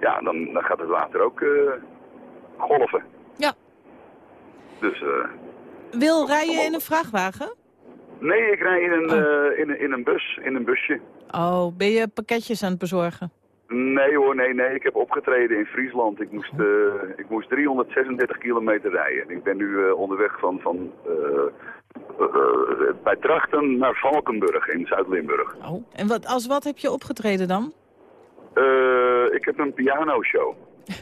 Ja, dan, dan gaat het water ook golven. Ja. Dus eh, Wil rijden in een vrachtwagen? nee, ik rij in een, eh, in, een- in een bus, in een busje. Oh, ben je pakketjes aan het bezorgen? Nee hoor, nee, nee. Ik heb opgetreden in Friesland. Ik moest, eh, ik moest 336 kilometer rijden. Ik ben nu onderweg van, van bij Drachten naar Valkenburg in Zuid-Limburg. Oh. En wat, als wat heb je opgetreden dan? Eh, ik heb een pianoshow.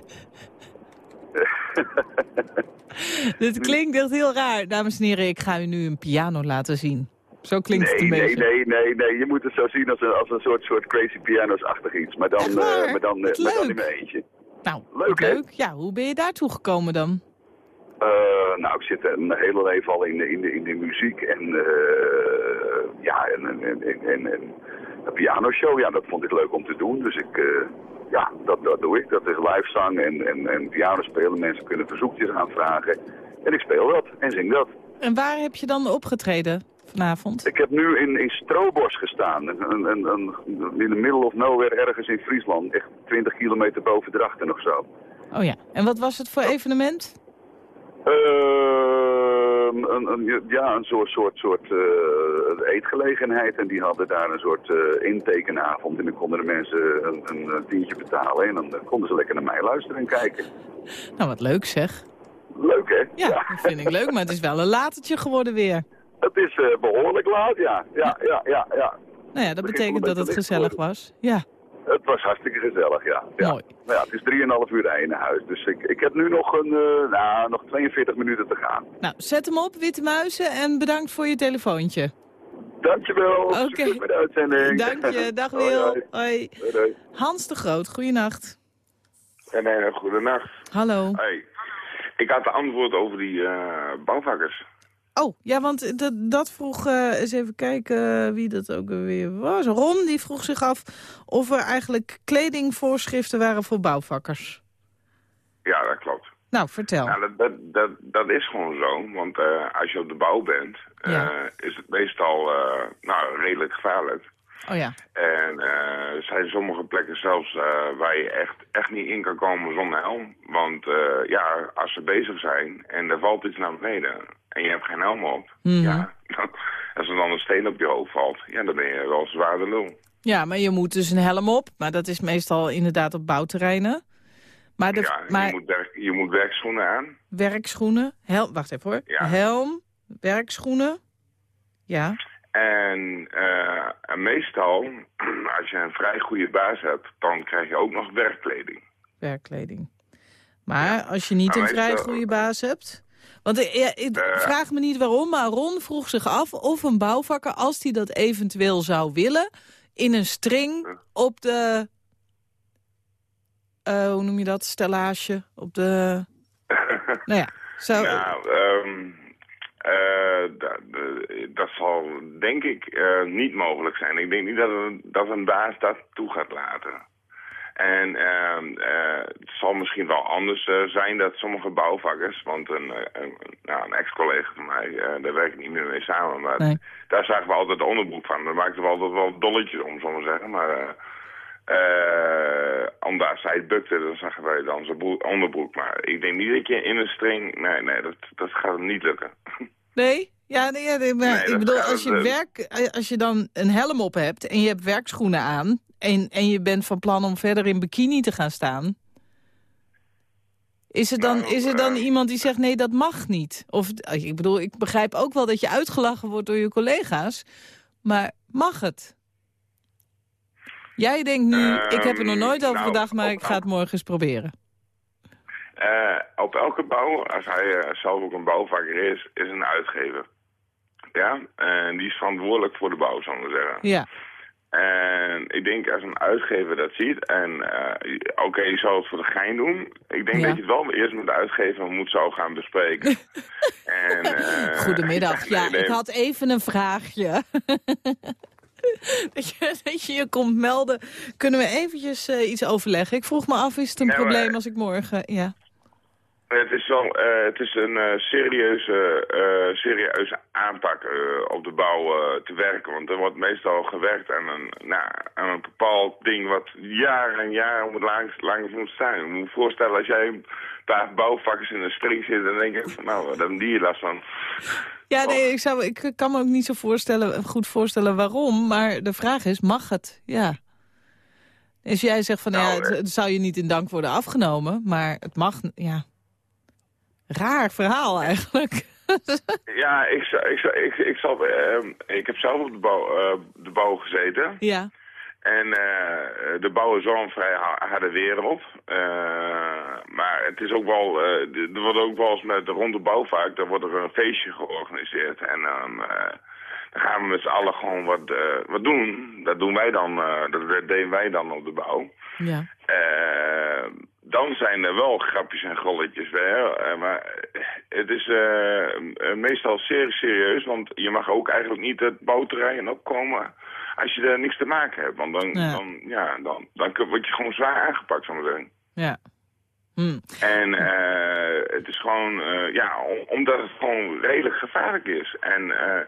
Dit klinkt echt heel raar. Dames en heren, ik ga u nu een piano laten zien. Zo klinkt het een nee, beetje. nee, nee, nee. Je moet het zo zien als een, als een soort, soort crazy pianos-achtig iets. Maar dan, eh, maar dan, eh, maar dan in mijn eentje. Nou, Leuk, hè? leuk. Ja, hoe ben je daartoe gekomen dan? Eh, nou, ik zit een hele leven al in de, in de, in de muziek en eh, ja, en, en, en, en, en een pianoshow, ja, dat vond ik leuk om te doen. Dus ik, eh, ja, dat, dat doe ik. Dat is live zang en, en, en piano spelen. Mensen kunnen verzoekjes aanvragen. En ik speel dat en zing dat. En waar heb je dan opgetreden vanavond? Ik heb nu in, in Strobos gestaan, een, een, een, in de middle of nowhere ergens in Friesland. Echt 20 kilometer boven Drachten of zo. Oh ja. En wat was het voor evenement? Ehm, een, een, ja, een soort, soort, soort eh, eetgelegenheid. En die hadden daar een soort eh, intekenavond. En dan konden de mensen een, een, tientje betalen. En dan eh, konden ze lekker naar mij luisteren en kijken. Nou, wat leuk zeg. Leuk, hè? Ja, dat vind ik leuk, maar het is wel een latertje geworden weer. Het is eh, behoorlijk laat, ja. Ja, ja, ja, ja. Nou ja, dat betekent dat het gezellig was. Ja. Het was hartstikke gezellig, ja. ja. Mooi. Nou ja, het is 3,5 uur rijden naar huis. Dus ik, ik heb nu nog, een, eh, nou, nog 42 minuten te gaan. Nou, zet hem op, Witte Muizen, en bedankt voor je telefoontje. Dankjewel. Oké. Succes met de uitzending. Dank je, dag Hoi, Wil. hoi. Hoi. Hans de Groot, goeienacht. En een goede nacht. Hallo. Hey, ik had de antwoord over die eh, bouwvakkers. Oh, ja, want dat, dat vroeg, eh, eens even kijken wie dat ook weer was. Ron, die vroeg zich af of er eigenlijk kledingvoorschriften waren voor bouwvakkers. Ja, dat klopt. Nou, vertel. Nou, dat, dat, dat, dat is gewoon zo, want eh, als je op de bouw bent, eh, Ja. is het meestal eh, nou, redelijk gevaarlijk. Oh ja. En eh, er zijn sommige plekken zelfs eh, waar je echt, echt niet in kan komen zonder helm. Want eh, ja, als ze bezig zijn en er valt iets naar beneden en je hebt geen helm op, Mhm. ja, dan, als er dan een steen op je hoofd valt, ja, dan ben je wel zwaar de lul. Ja, maar je moet dus een helm op. Maar dat is meestal inderdaad op bouwterreinen. Maar, de, ja, maar je, moet werk, je moet werkschoenen aan. werkschoenen, helm, wacht even hoor. Ja. Helm, werkschoenen. Ja. En, eh, en meestal, als je een vrij goede baas hebt, dan krijg je ook nog werkkleding. werkkleding. Maar als je niet Maar een vrij goede baas hebt... Want ik, ja, ik Eh. vraag me niet waarom, maar Ron vroeg zich af of een bouwvakker... als hij dat eventueel zou willen, in een string op de... eh, hoe noem je dat? Stellage? Op de... nou ja, zo... Nou, ehm, eh, dat zal denk ik eh, niet mogelijk zijn. Ik denk niet dat een, dat een baas dat toe gaat laten. En ehm, eh, het zal misschien wel anders eh, zijn dat sommige bouwvakkers, want een, eh, een, nou, een ex-collega van mij, daar werk ik niet meer mee samen, maar Nee. daar zagen we altijd de onderbroek van. Daar maakten we altijd wel dolletjes om, zullen we zeggen. Maar eh, omdat het bukte, dan zagen wij dan zijn broek- onderbroek. Maar ik denk niet dat je in een string... Nee, nee, dat, dat gaat hem niet lukken. Nee? Ja, nee, ja, nee, maar Nee, ik bedoel, als je, werk, als je dan een helm op hebt en je hebt werkschoenen aan... En, en je bent van plan om verder in bikini te gaan staan... Is er dan, Nou, is er dan eh, iemand die zegt, nee, dat mag niet? Of, eh, ik bedoel, ik begrijp ook wel dat je uitgelachen wordt door je collega's. Maar mag het? Jij denkt nu, ik heb er nog nooit over nou, gedacht, maar op- ik ga het morgen eens proberen. Eh, op elke bouw, als hij zelf ook een bouwvakker is, is een uitgever. ja. En die is verantwoordelijk voor de bouw, ik maar zeggen. Ja. En ik denk als een uitgever dat ziet en eh, oké, je zou het voor de gein doen. Ik denk Ja. dat je het wel eerst met de uitgever moet zou gaan bespreken. en, eh, Goedemiddag. Ja, nee, nee. ik had even een vraagje. dat, je, dat je je komt melden. Kunnen we eventjes eh, iets overleggen? Ik vroeg me af, is het een Ja, maar- probleem als ik morgen... Ja. Het is wel, eh, het is een eh, serieuze, eh, serieuze aanpak eh, op de bouw eh, te werken. Want er wordt meestal gewerkt aan een, nou, aan een bepaald ding wat jaren en jaren moet langs, langs moet staan. Je moet je voorstellen als jij een paar bouwvakkers in een string zit, dan denk ik van nou, daar hebben die last van. Ja, nee, ik, zou, ik kan me ook niet zo voorstellen, goed voorstellen waarom. Maar de vraag is, mag het? Ja. Dus jij zegt van, ja, het, het zou je niet in dank worden afgenomen. Maar het mag, ja. Raar verhaal eigenlijk. Ja, ik, ik, ik, ik, zal, ehm, ik heb zelf op de bouw, eh, de bouw gezeten. Ja. En eh, de bouw is wel een vrij ha- harde wereld. Eh, maar het is ook wel, er wordt ook wel eens met de ronde bouwvaak, daar wordt er een feestje georganiseerd. En dan, dan gaan we met z'n allen gewoon wat, wat doen. Dat doen wij dan, dat deden wij dan op de bouw. Ja. Eh, dan zijn er wel grapjes en golletjes bij. hè. Eh, maar het is eh, eh, meestal zeer serieus, want je mag ook eigenlijk niet het bouwterrein opkomen als je er niks te maken hebt. Want dan, Ja. dan, ja, dan, dan word je gewoon zwaar aangepakt, maar zeggen. Ja. Hm. En eh, het is gewoon, eh, ja, om- omdat het gewoon redelijk gevaarlijk is. En eh,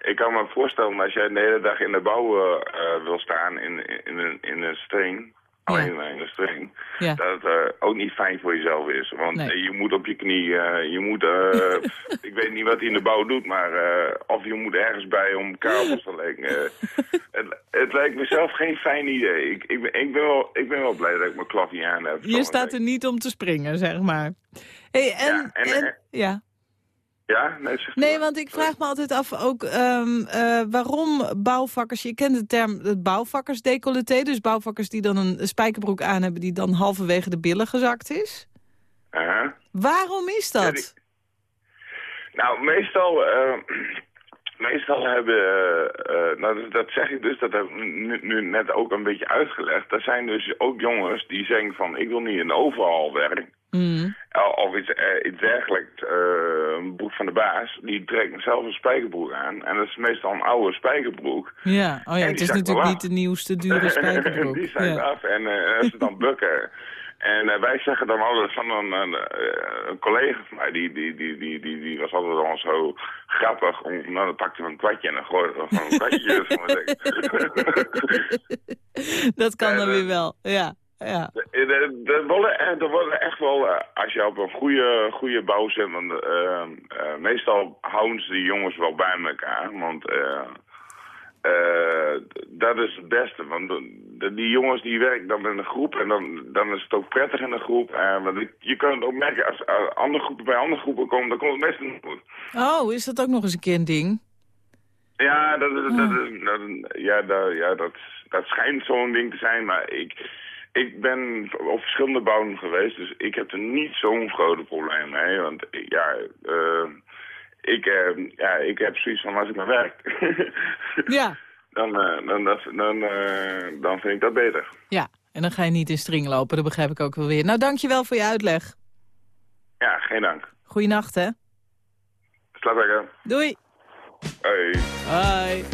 ik kan me voorstellen, als jij de hele dag in de bouw eh, eh, wil staan in, in, een, in een string, alleen in een string, Ja. dat het eh, ook niet fijn voor jezelf is. Want Nee. eh, je moet op je knie, eh, je moet, ik weet niet wat hij in de bouw doet, maar of je moet ergens bij om kabels te leggen. Het, het lijkt me zelf geen fijn idee. Ik, ik, ben, ik, ben wel, ik ben wel blij dat ik mijn klapje aan heb. Je staat er niet om te springen, zeg maar. Hey, en, en- en, ja. Ja, nee, Nee, want ik vraag me altijd af ook ehm, eh, waarom bouwvakkers... Je kent de term het bouwvakkersdecolleté. Dus bouwvakkers die dan een spijkerbroek aan hebben... die dan halverwege de billen gezakt is. Waarom is dat? Nou, meestal, eh, meestal hebben, eh, eh, nou, dat- zeg ik dus, dat heb ik nu, nu net ook een beetje uitgelegd. Er zijn dus ook jongens die zeggen van, ik wil niet in overal werken. Mm. Of iets, eh, iets dergelijks, een broek van de baas, die trekt zelf een spijkerbroek aan. En dat is meestal een oude spijkerbroek. Ja, oh ja het is natuurlijk niet de nieuwste dure spijkerbroek. die zijn ja. af en als ze dan bukken. En eh, wij zeggen dan altijd van een, een, eh, een collega van mij, die, die, die, die, die, die was altijd al zo grappig. Om, nou, dan pakte we een kwartje en dan gooide we gewoon een kwartje. Dat kan dan weer wel, ja. ja. Eh, Er, worden, echt- er worden echt wel, eh, als je op een goede, goede bouw zit, want, eh, eh, meestal houden ze die jongens wel bij elkaar. Want eh, eh, dat is het beste. Want de- die jongens die werken dan in een groep en dan, dan is het ook prettig in een groep. Eh, want je kunt ook merken, als andere groepen bij andere groepen komen, dan komt het meestal niet goed. Oh, is dat ook nog eens een keer een ding? Ja, dat, dat, dat, ja, dat, ja, dat, dat schijnt zo'n ding te zijn, maar ik, ik ben op verschillende bouwen geweest, dus ik heb er niet zo'n grote probleem mee. Want ja, eh, ik, eh, ja, ik heb zoiets van als ik maar werk, Ja. dan, eh, dan, dat, dan, eh, dan vind ik dat beter. Ja, en dan ga je niet in string lopen, dat begrijp ik ook wel weer. Nou, dankjewel voor je uitleg. Ja, geen dank. Goeienacht, hè. Slaap lekker. Doei. Hoi. Hoi.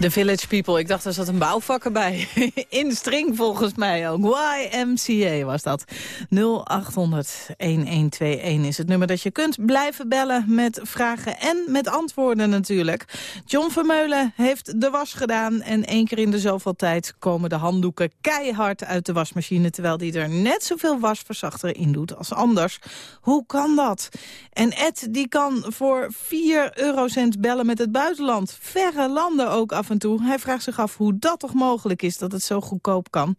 The Village People. Ik dacht, er zat een bouwvakker bij. In string volgens mij ook. YMCA was dat. 0800-1121 is het nummer dat je kunt blijven bellen met vragen en met antwoorden natuurlijk. John Vermeulen heeft de was gedaan en één keer in de zoveel tijd komen de handdoeken keihard uit de wasmachine, terwijl die er net zoveel wasverzachter in doet als anders. Hoe kan dat? En Ed die kan voor 4 eurocent bellen met het buitenland. Verre landen ook af en toe. Hij vraagt zich af hoe dat toch mogelijk is dat het zo goedkoop kan.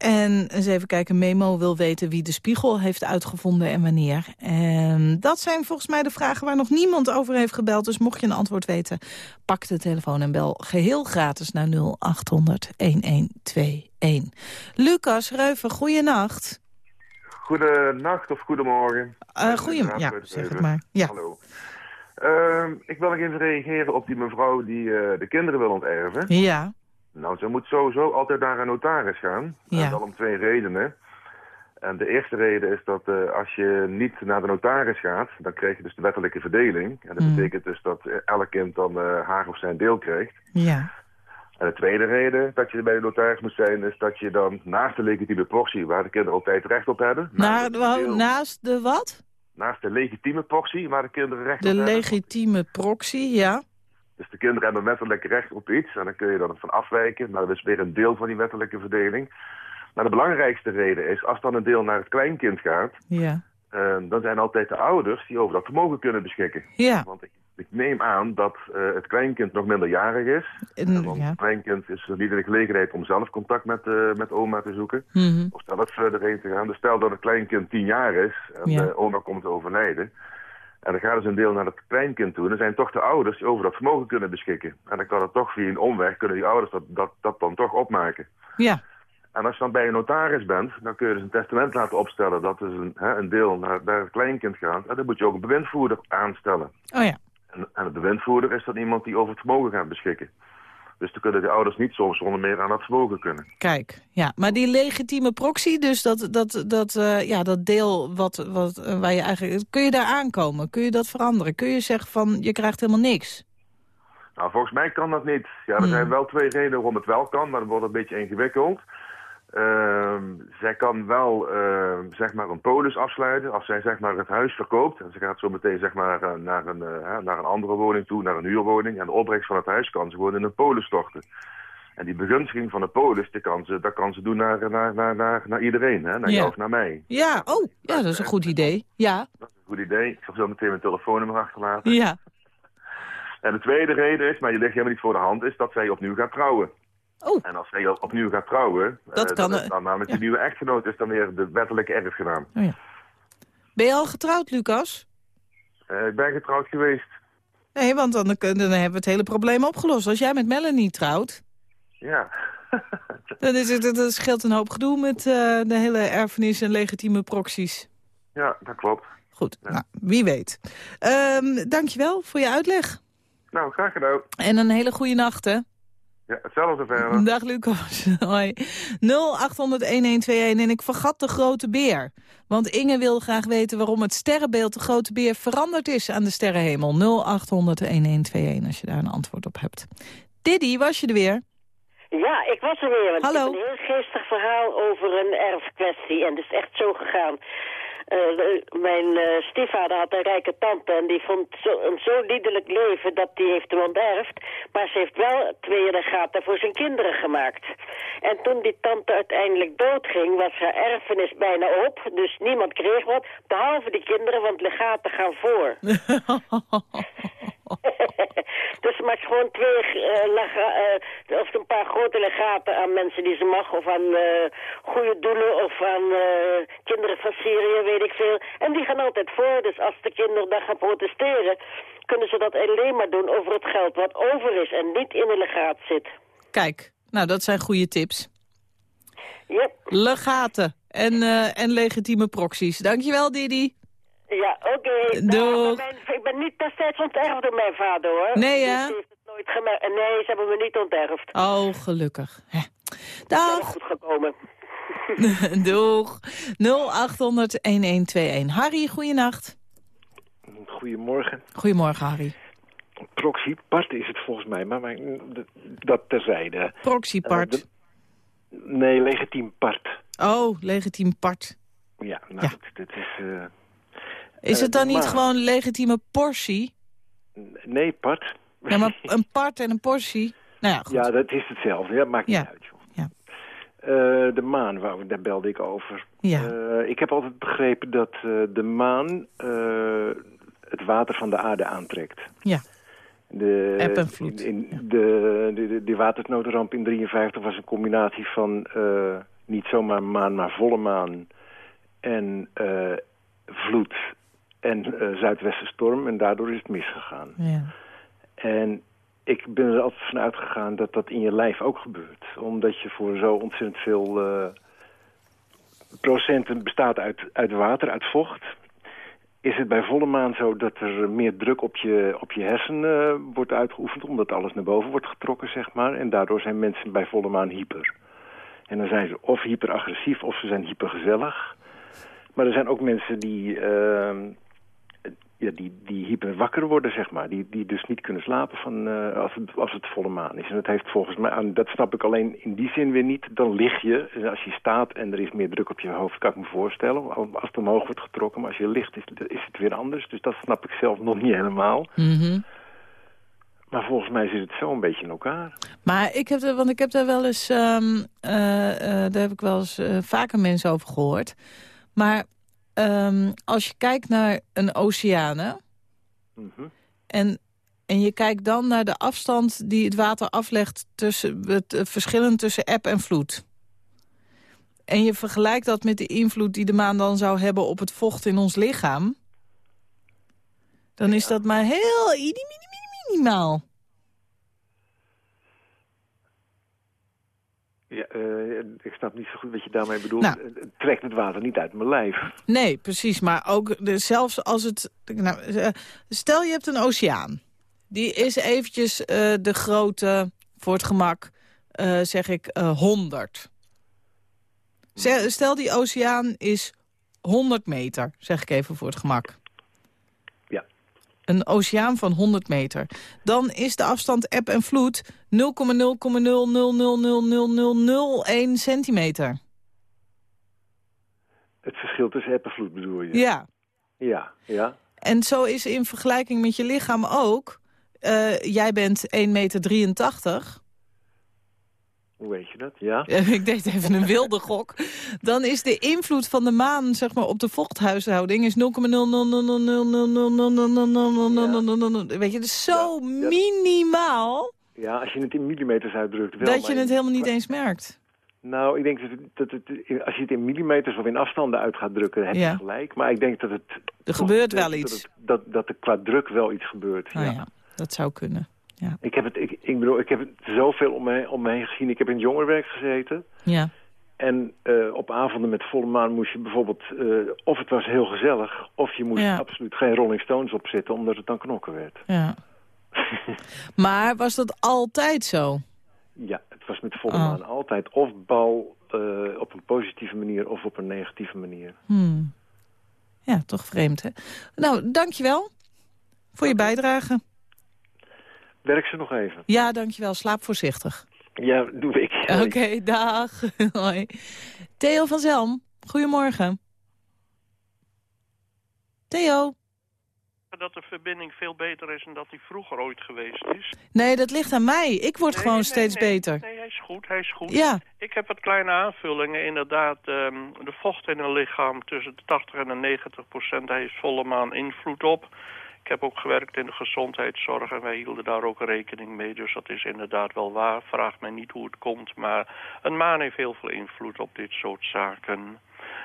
En eens even kijken, Memo wil weten wie de spiegel heeft uitgevonden en wanneer. En dat zijn volgens mij de vragen waar nog niemand over heeft gebeld. Dus mocht je een antwoord weten, pak de telefoon en bel geheel gratis naar 0800-1121. Lucas Reuven, goeienacht. Goedenacht of goedemorgen. Uh, goedemorgen, ja, zeg het maar. Ja. Hallo. Ehm, ik wil nog even reageren op die mevrouw die eh, de kinderen wil onterven. Ja. Nou, ze moet sowieso altijd naar een notaris gaan. Ja. En dat om twee redenen. En de eerste reden is dat eh, als je niet naar de notaris gaat, dan krijg je dus de wettelijke verdeling. En dat Mm. betekent dus dat eh, elk kind dan haar of zijn deel krijgt. Ja. En de tweede reden dat je bij de notaris moet zijn, is dat je dan naast de legitieme portie, waar de kinderen altijd recht op hebben, Naar, naast de wat? Naast de legitieme portie, waar de kinderen recht De op hebben. legitieme proxy, ja. Dus de kinderen hebben wettelijk recht op iets en dan kun je dan van afwijken, maar dat is weer een deel van die wettelijke verdeling. Maar de belangrijkste reden is, als dan een deel naar het kleinkind gaat, Ja. eh, dan zijn altijd de ouders die over dat vermogen kunnen beschikken. Ja. Want ik, neem aan dat eh, het kleinkind nog minderjarig is. En, Want ja. het kleinkind is niet in de gelegenheid om zelf contact met, eh, met oma te zoeken. Mhm. Of zelf verder heen te gaan. Dus stel dat het kleinkind tien jaar is en Ja. oma komt te overlijden. En dan gaat dus een deel naar het kleinkind toe. En dan zijn toch de ouders die over dat vermogen kunnen beschikken. En dan kan het toch via een omweg, kunnen die ouders dat, dat, dat dan toch opmaken. Ja. En als je dan bij een notaris bent, dan kun je dus een testament laten opstellen dat dus een, hè, een deel naar, naar het kleinkind gaat. En dan moet je ook een bewindvoerder aanstellen. Oh ja. En, en een bewindvoerder is dan iemand die over het vermogen gaat beschikken. Dus dan kunnen de ouders niet soms zonder meer aan dat vermogen kunnen. Kijk, ja. Maar die legitieme proxy, dus dat, dat, dat, eh, ja, dat deel wat, wat, eh, waar je eigenlijk... Kun je daar aankomen? Kun je dat veranderen? Kun je zeggen van, je krijgt helemaal niks? Nou, volgens mij kan dat niet. Ja, er Hmm. zijn wel twee redenen waarom het wel kan, maar dan wordt het een beetje ingewikkeld. Ehm, zij kan wel ehm, zeg maar een polis afsluiten als zij zeg maar het huis verkoopt. En ze gaat zo meteen zeg maar eh, naar een, eh, naar een andere woning toe, naar een huurwoning. En de opbrengst van het huis kan ze gewoon in een polis storten. En die begunstiging van de polis, die kan ze, dat kan ze doen naar, naar, naar, naar, naar iedereen, hè? naar Ja. jou of naar mij. Ja, oh, ja, dat is een goed idee. Ja, Goed idee. Ik zal zo meteen mijn telefoonnummer achterlaten. ja. En de tweede reden is, maar die ligt helemaal niet voor de hand, is dat zij opnieuw gaat trouwen. Oh. En als zij opnieuw gaat trouwen, Dat eh, kan, dan, eh, dan namens ja. de nieuwe echtgenoot is dan weer de wettelijke erfgenaam. Ben je al getrouwd, Lucas? Eh, ik ben getrouwd geweest. Nee, want dan, dan hebben we het hele probleem opgelost. Als jij met Melanie trouwt, Ja. dan is het, dat scheelt een hoop gedoe met de hele erfenis en legitieme proxies. ja, dat klopt. Goed, nou, wie weet. Ehm dankjewel voor je uitleg. Nou, graag gedaan. En een hele goede nacht, hè? Ja, hetzelfde verder. Dag Lucas. Hoi. 0800-1121 en ik vergat de grote beer. Want Inge wil graag weten waarom het sterrenbeeld de grote beer veranderd is aan de sterrenhemel. 0800-1121 als je daar een antwoord op hebt. Diddy, was je er weer? Ja, ik was er weer. Want Hallo. Ik heb een heel geestig verhaal over een erfkwestie. En het is echt zo gegaan. Eh, mijn eh, stiefvader had een rijke tante en die vond zo, een zo liederlijk leven dat die heeft hem onterfd. Maar ze heeft wel twee legaten voor zijn kinderen gemaakt. En toen die tante uiteindelijk doodging, was haar erfenis bijna op. Dus niemand kreeg wat, behalve die kinderen, want legaten gaan voor. dus ze maakt gewoon twee, eh, of een paar grote legaten aan mensen die ze mag. Of aan eh, goede doelen of aan kinderen van Syrië, weet ik veel. En die gaan altijd voor. Dus als de kinderen dan gaan protesteren, kunnen ze dat alleen maar doen over het geld wat over is en niet in de legaat zit. Kijk, nou dat zijn goede tips. Yep. Legaten en, en legitieme proxies. Dankjewel, Didi. Ja, oké. Doeg. Nou, mijn- ik ben niet destijds onterfd door mijn vader, hoor. Nee, hè? nooit gemerkt. Nee, ze hebben me niet onterfd. Oh, gelukkig. Hè. Dag. goed gekomen. Doeg. 0800-1121. Harry, goeienacht. Goedemorgen. Goedemorgen, Harry. Proxy part is het volgens mij, maar, maar d- dat terzijde. Proxypart. Eh, de- nee, legitiem part. Oh, legitiem part. Ja, nou, Dat, dat is... eh, Is eh, het dan niet gewoon legitieme portie? Nee, part. Ja, maar een part en een portie? Nou ja, goed. Ja, dat is hetzelfde. Ja, maakt Ja. niet uit, joh. Eh, de maan, waar, daar belde ik over. Ja. Eh, ik heb altijd begrepen dat de maan het water van de aarde aantrekt. Ja. De, Eb en vloed, In, in de, de, de, die watersnoodramp in 53 was een combinatie van niet zomaar maan, maar volle maan en vloed en eh zuidwestenstorm. En daardoor is het misgegaan. Ja. En ik ben er altijd van uitgegaan dat dat in je lijf ook gebeurt. Omdat je voor zo ontzettend veel eh, procenten bestaat uit, uit water, uit vocht. Is het bij volle maan zo dat er meer druk op je, op je hersenen eh, wordt uitgeoefend... omdat alles naar boven wordt getrokken, zeg maar. En daardoor zijn mensen bij volle maan hyper. En dan zijn ze of hyperagressief of ze zijn hypergezellig. Maar er zijn ook mensen die, eh, ja, die, die hyper wakker worden, zeg maar. Die, die dus niet kunnen slapen van, eh, als, het, als het volle maan is. En dat heeft volgens mij, en dat snap ik alleen in die zin weer niet. Dan lig je, als je staat en er is meer druk op je hoofd, kan ik me voorstellen. Als het omhoog wordt getrokken, maar als je ligt is, is het weer anders. Dus dat snap ik zelf nog niet helemaal. Mhm. Maar volgens mij zit het zo een beetje in elkaar. Maar ik heb er, want ik heb daar wel eens, ehm, eh, eh, daar heb ik wel eens vaker mensen over gehoord. Maar ehm, als je kijkt naar een oceaan, Mhm. en, en je kijkt dan naar de afstand die het water aflegt tussen het verschillen tussen eb en vloed. En je vergelijkt dat met de invloed die de maan dan zou hebben op het vocht in ons lichaam. Dan is dat maar heel mini- mini- mini- minimaal. Eh, ik snap niet zo goed wat je daarmee bedoelt. Nou. Het trekt het water niet uit mijn lijf. Nee, precies. Maar ook de, zelfs als het... Nou, eh, stel je hebt een oceaan. Die is eventjes eh, de grootte, voor het gemak, eh, zeg ik, eh 100. Ze- Stel die oceaan is 100 meter, zeg ik even voor het gemak. Een oceaan van 100 meter. Dan is de afstand eb en vloed 0,000000001 centimeter. Het verschil tussen eb en vloed bedoel je? Ja. Ja, ja. En zo is in vergelijking met je lichaam ook... eh, jij bent 1,83 meter. Hoe weet je dat? Ja. ik deed even een wilde gok. Dan is de invloed van de maan zeg maar, op de vochthuishouding... is 0,000000000000000000000000000000000000000000000000000000000000000000000000000000000000000000000000000000000000000000000000000000000000000000000000000000000000000000000000000000000000000000000000000000000000000000000000000000000000000000000. Ja, ik heb het... Ik bedoel, ik heb zoveel om me, om me heen gezien. Ik heb in het jongerenwerk gezeten. Ja. En eh, op avonden met volle maan moest je bijvoorbeeld... eh, of het was heel gezellig, of je moest Ja. absoluut geen Rolling Stones opzetten... omdat het dan knokken werd. ja. maar was dat altijd zo? Ja, het was met volle Oh. maan altijd of bal eh, op een positieve manier of op een negatieve manier. Hmm. Ja, toch vreemd, hè? Nou, dankjewel voor je bijdrage. Werk ze nog even. Ja, dankjewel. Slaap voorzichtig. Ja, doe ik. Oké, dag. Hoi. Theo van Zelm, goedemorgen. Theo? Dat de verbinding veel beter is dan dat die vroeger ooit geweest is. Nee, dat ligt aan mij. Ik word Nee, gewoon nee, steeds nee, beter. Nee, hij is goed, hij is goed. Ja. Ik heb wat kleine aanvullingen. Inderdaad, ehm, de vocht in een lichaam tussen de 80 en de 90 procent, daar heeft volle maan invloed op. Ik heb ook gewerkt in de gezondheidszorg en wij hielden daar ook rekening mee. Dus dat is inderdaad wel waar. Vraag mij niet hoe het komt, maar een maan heeft heel veel invloed op dit soort zaken.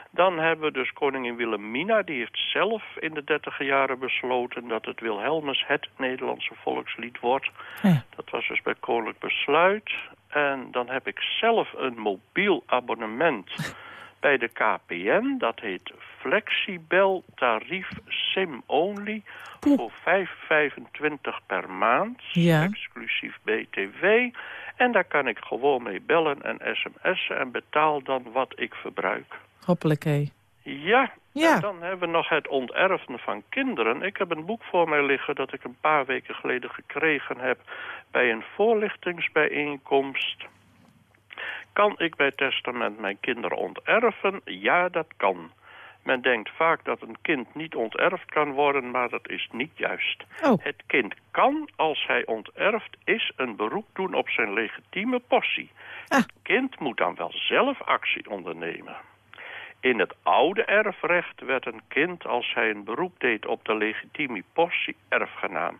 Dan hebben we dus koningin Wilhelmina. Die heeft zelf in de dertiger jaren besloten dat het Wilhelmus het Nederlandse volkslied wordt. Dat was dus bij koninklijk besluit. En dan heb ik zelf een mobiel abonnement bij de KPN. Dat heet Flexibel Tarief Sim Only voor 5,25 per maand. Ja. Exclusief BTW. En daar kan ik gewoon mee bellen en sms'en en betaal dan wat ik verbruik. Hoppelijkee. Ja, Ja. en dan hebben we nog het onterven van kinderen. Ik heb een boek voor mij liggen dat ik een paar weken geleden gekregen heb bij een voorlichtingsbijeenkomst. Kan ik bij testament mijn kinderen onterven? Ja, dat kan. Men denkt vaak dat een kind niet onterfd kan worden, maar dat is niet juist. Oh. Het kind kan, als hij onterft is, een beroep doen op zijn legitieme possie. Het kind moet dan wel zelf actie ondernemen. In het oude erfrecht werd een kind, als hij een beroep deed op de legitieme possie, erfgenaam.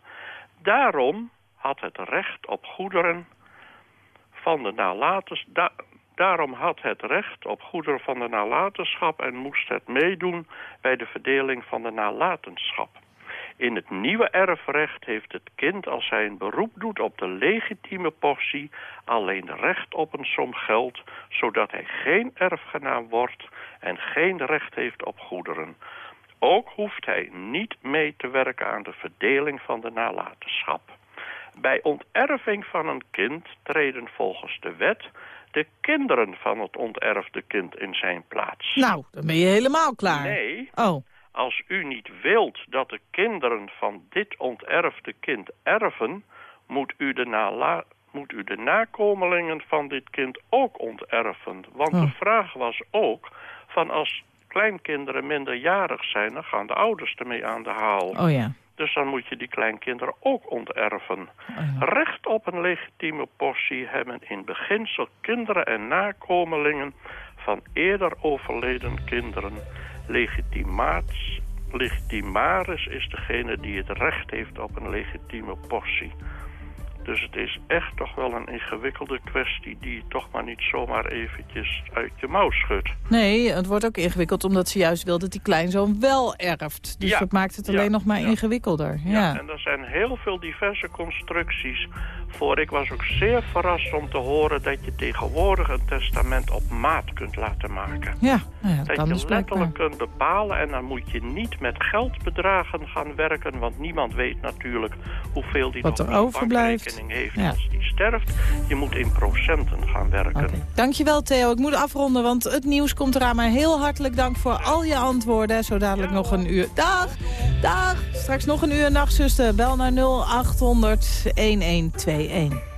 Daarom had het recht op goederen van de nalates... da- daarom had het recht op goederen van de nalatenschap... en moest het meedoen bij de verdeling van de nalatenschap. In het nieuwe erfrecht heeft het kind, als hij een beroep doet op de legitieme portie, alleen recht op een som geld, zodat hij geen erfgenaam wordt en geen recht heeft op goederen. Ook hoeft hij niet mee te werken aan de verdeling van de nalatenschap. Bij onterving van een kind treden volgens de wet de kinderen van het onterfde kind in zijn plaats. Nou, dan ben je helemaal klaar. Nee. Oh. Als u niet wilt dat de kinderen van dit onterfde kind erven, moet u de, moet u de nakomelingen van dit kind ook onterven. Want de vraag was ook van als kleinkinderen minderjarig zijn, dan gaan de ouders ermee aan de haal. Oh ja. Dus dan moet je die kleinkinderen ook onterven. Recht op een legitieme portie hebben in beginsel kinderen en nakomelingen van eerder overleden kinderen. Legitimaats, legitimaris is degene die het recht heeft op een legitieme portie. Dus het is echt toch wel een ingewikkelde kwestie die je toch maar niet zomaar eventjes uit je mouw schudt. Nee, het wordt ook ingewikkeld omdat ze juist wil dat die kleinzoon wel erft. Dus Ja, dat maakt het alleen ja, nog maar ja. ingewikkelder. Ja. En er zijn heel veel diverse constructies voor. Ik was ook zeer verrast om te horen dat je tegenwoordig een testament op maat kunt laten maken. Ja, nou ja, dat Dat je dus letterlijk kunt bepalen en dan moet je niet met geldbedragen gaan werken, want niemand weet natuurlijk hoeveel die Wat nog er overblijft. Heeft Ja. als die sterft. Je moet in procenten gaan werken. Dankjewel Theo, ik moet afronden, want het nieuws komt eraan. Maar heel hartelijk dank voor al je antwoorden. Zo dadelijk nog een uur. Dag, dag. Straks nog een uur nachtzuster. Bel naar 0800 1121.